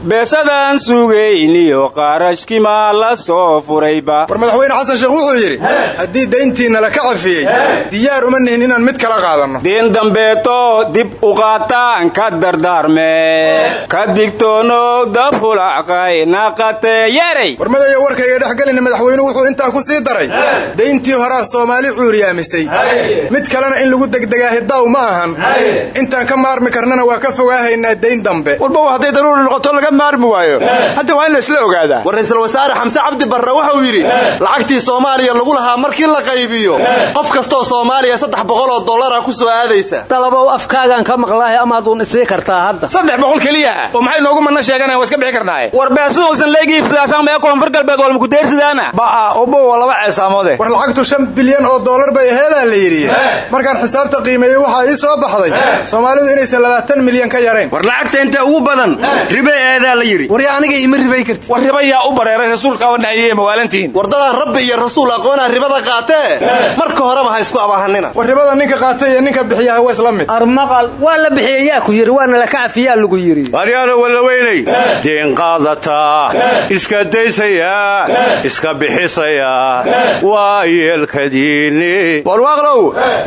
Beesadaan sugayniyo qarashkimaa la soo furayba. War madaxweyne xasan sheekh wuxuu yidhi haddii dayntiinna la ka cafiyey diyaar uma nihin inaan mid kala qaadanno. Diin dambeeto dib u qaataan ka dardaarme. Ka digtoonow dab hulacqay naqatee yeeray. War madayo warkayga dhexgelina madaxweynuhu wuxuu intaa ku sii daray. Dayntii horaa soomaali cuuriyaamisay. Mid kalena in lagu degdegaa hidaaw ma ahan. Intaan ka maarmi karnana waa ka fogaahaynaa dayn dambe. Walba hadday daruuri noqoto laga maarmi waayo. Hadda waa in la isla ogaadaa. War ra'iisul wasaare xamse cabdi barre wuxuu yidhi lacagtii soomaaliya lagu lahaa markii la qaybiyo qof kastoo soomaaliya saddex boqoloo dollara ku soo aadaysa. Dalabow afkaagaan ka maqlaahay amaaduun isii kartaa hadda. Saddex boqol ah. Oo maxay noogu manna sheeganaya waa iska bixi karnaaye. War beesada uusan leegi iibsadaasan mee koonfur galbeed walma ku deersidaana. Ba'a ubbo waa laba war lacagtu shan bilyan oo dollar bay aheedaa la yidhi. Markaan xisaabta qiimeeyey waxaa ii soo baxday. Soomaalidu inaysan labaatan milyan ka yarayn war lacagta inta ugu badan ribe eedaa la yidhi. Warya aniga ima ribay karti war riba yaa u bareeray rasuulkaaba nahiyee mawaalantiin wardadaan rabbi iyo rasuul aqoonaa ribada qaatee. Marka horeba ha isku abahanina. War ribada ninka qaatay iyo ninka bixiyaha waa isla mid. Armaqal waa la bixiya yaa ku yidhi waana la ka cafiyaa lagu yidhi. Waryaana wallaweynay diin qaadataa iska daysayaa iska bixisayaa waa yeelkadiini warwaaqlow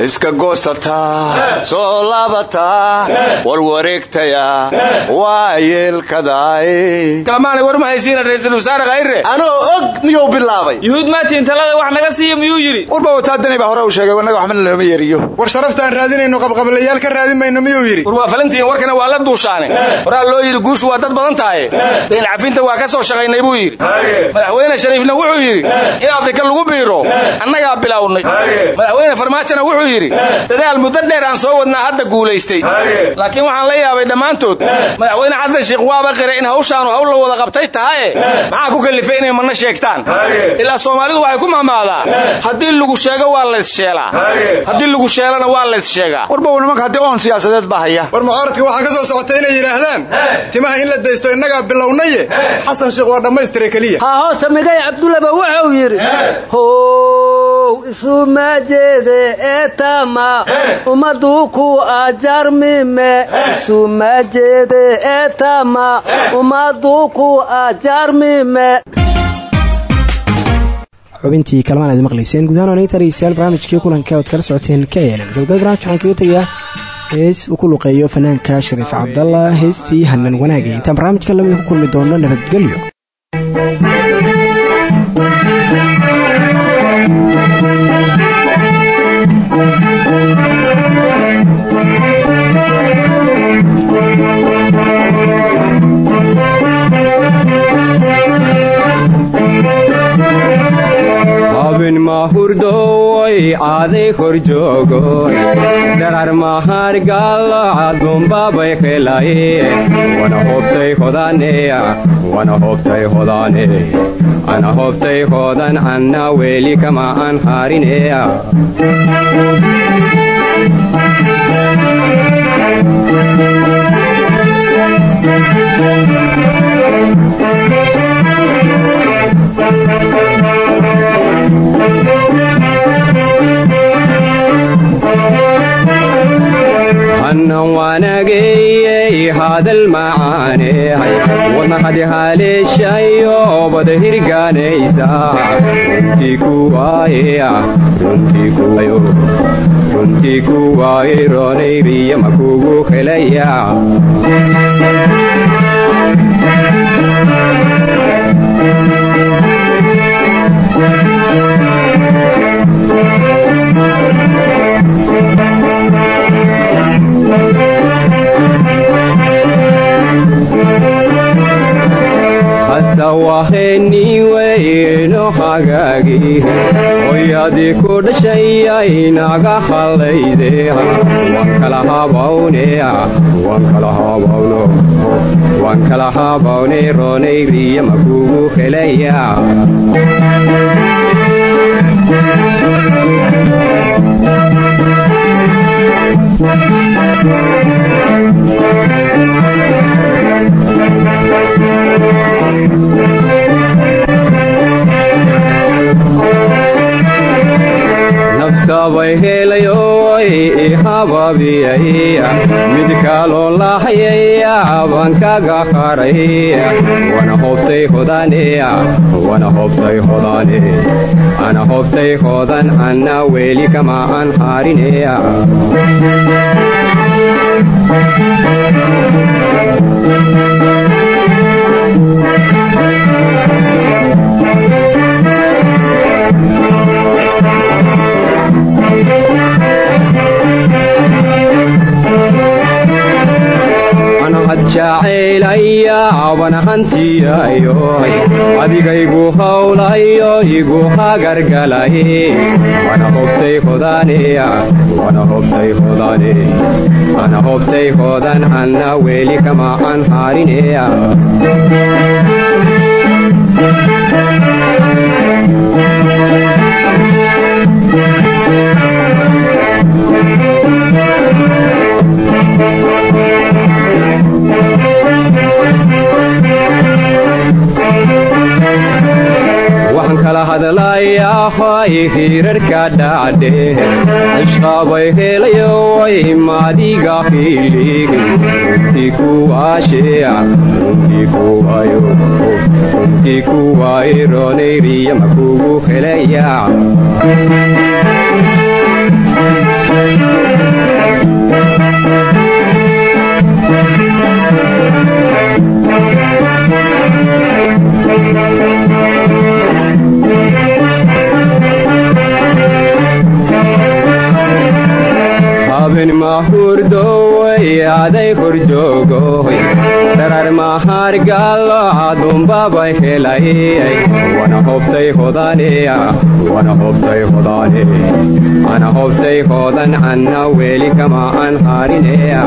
iska goostataa soo laabataa warwareegtayaa waa yeelkadaay kalamaanay war ma haysiina ra'iisul wasaare khayre anoo og miyuu bilaabay? Yuhuud maatiin talada wax naga siiya miyuu yidhi? Walba wataadani baa hore u sheegay wanaga waxbana looma yeeriyo war sharaftaan raadinayno qabqablayaal ka raadin mayno miyuu yidhi? War waa warkana waa la duushaane. Horaa loo yidhi guushu waa dad badan tahay dayn cafinta waa ka soo shaqaynay buu yidhi. Madaxweyne shariifna wuxuu yidhi lagu biiro. Annagaa bilownay. Madaxweyne farmaajona wuxuu yidhi dadaal muddo dheer aan soo wadnaa hadda guulaystay. Laakiin waxaan la yaabay dhammaantood madaxweyne xasan sheekh waaba qira in hawshaanu hawl la wada qabtay tahaye maxaa ku kallifay inay manna sheegtaan? Ilaa soomaalidu waxay ku mahmaadaa haddii lagu sheego waa layssheelaa haddii lagu sheelana waa layssheegaa warba nimanka haddii oon siyaasadeed baa haya. War mucaaradka waxaa ka soo socotay inay yidhaahdaan timaha in la daysto innagaa bilownaye. Xasan sheekh waa dhammaystira keliya. Haa hoose migay cabdullaba wuxuu yidhi how isuma jeede eetama ummadu ku ajarmime isuma jeede eetama ummadu ku ajarmime xubintii kalmaan aad maqlayseen. Gudahaan oonay taraysayaal barnaamijkii kulanka ood kala socoteen ka yeelan gabagada barnamij waxaan kaga tegayaa hees uu ku luqeeyo fanaanka shariif cabdalla heestii hanan wanaagay. Intaan barnaamijka lamida ku kulmi doono nabadgelyo habin mahurdoy aaday kor joogoy dharar mahargalacadunbabay qelaye wana hobtay hodaneya wana hobtay hodane ana hobtay hodan anna weli kama an harineya haleeshayo bada hirgaanaysa runtii kuwaaye roonayriya makugu helaya sawaheni weyno hagaagi hoyadii ku dhashayay naga hallayde waan kala habawne waan kala habawno waan kala habawne roonayriya makugu helaya nafsabay helayoy ihababiyay mid kaloo lahayaya baan kaga haray wana hobtay hodane wana hobtay hodane ana hobtay hodan anna weli kama aan harineya wana hantiyayoy adigaygu hawlayo igu hagargalay wana hobtay hodaneya wana hobtay hodan anna weli kama aan kala hadlayaa hoy hirarka dhacde ishqabay helayoy maadiga hilig runtii kuwaashea runtii kuwayo runtii kuwaaye abin ma hurdowey aday korjoogoy darar mahargalo adunbabay helayay wana hobtay hodaniya wana hobtay hodani ana hobtay hodan anna weli kama an harineya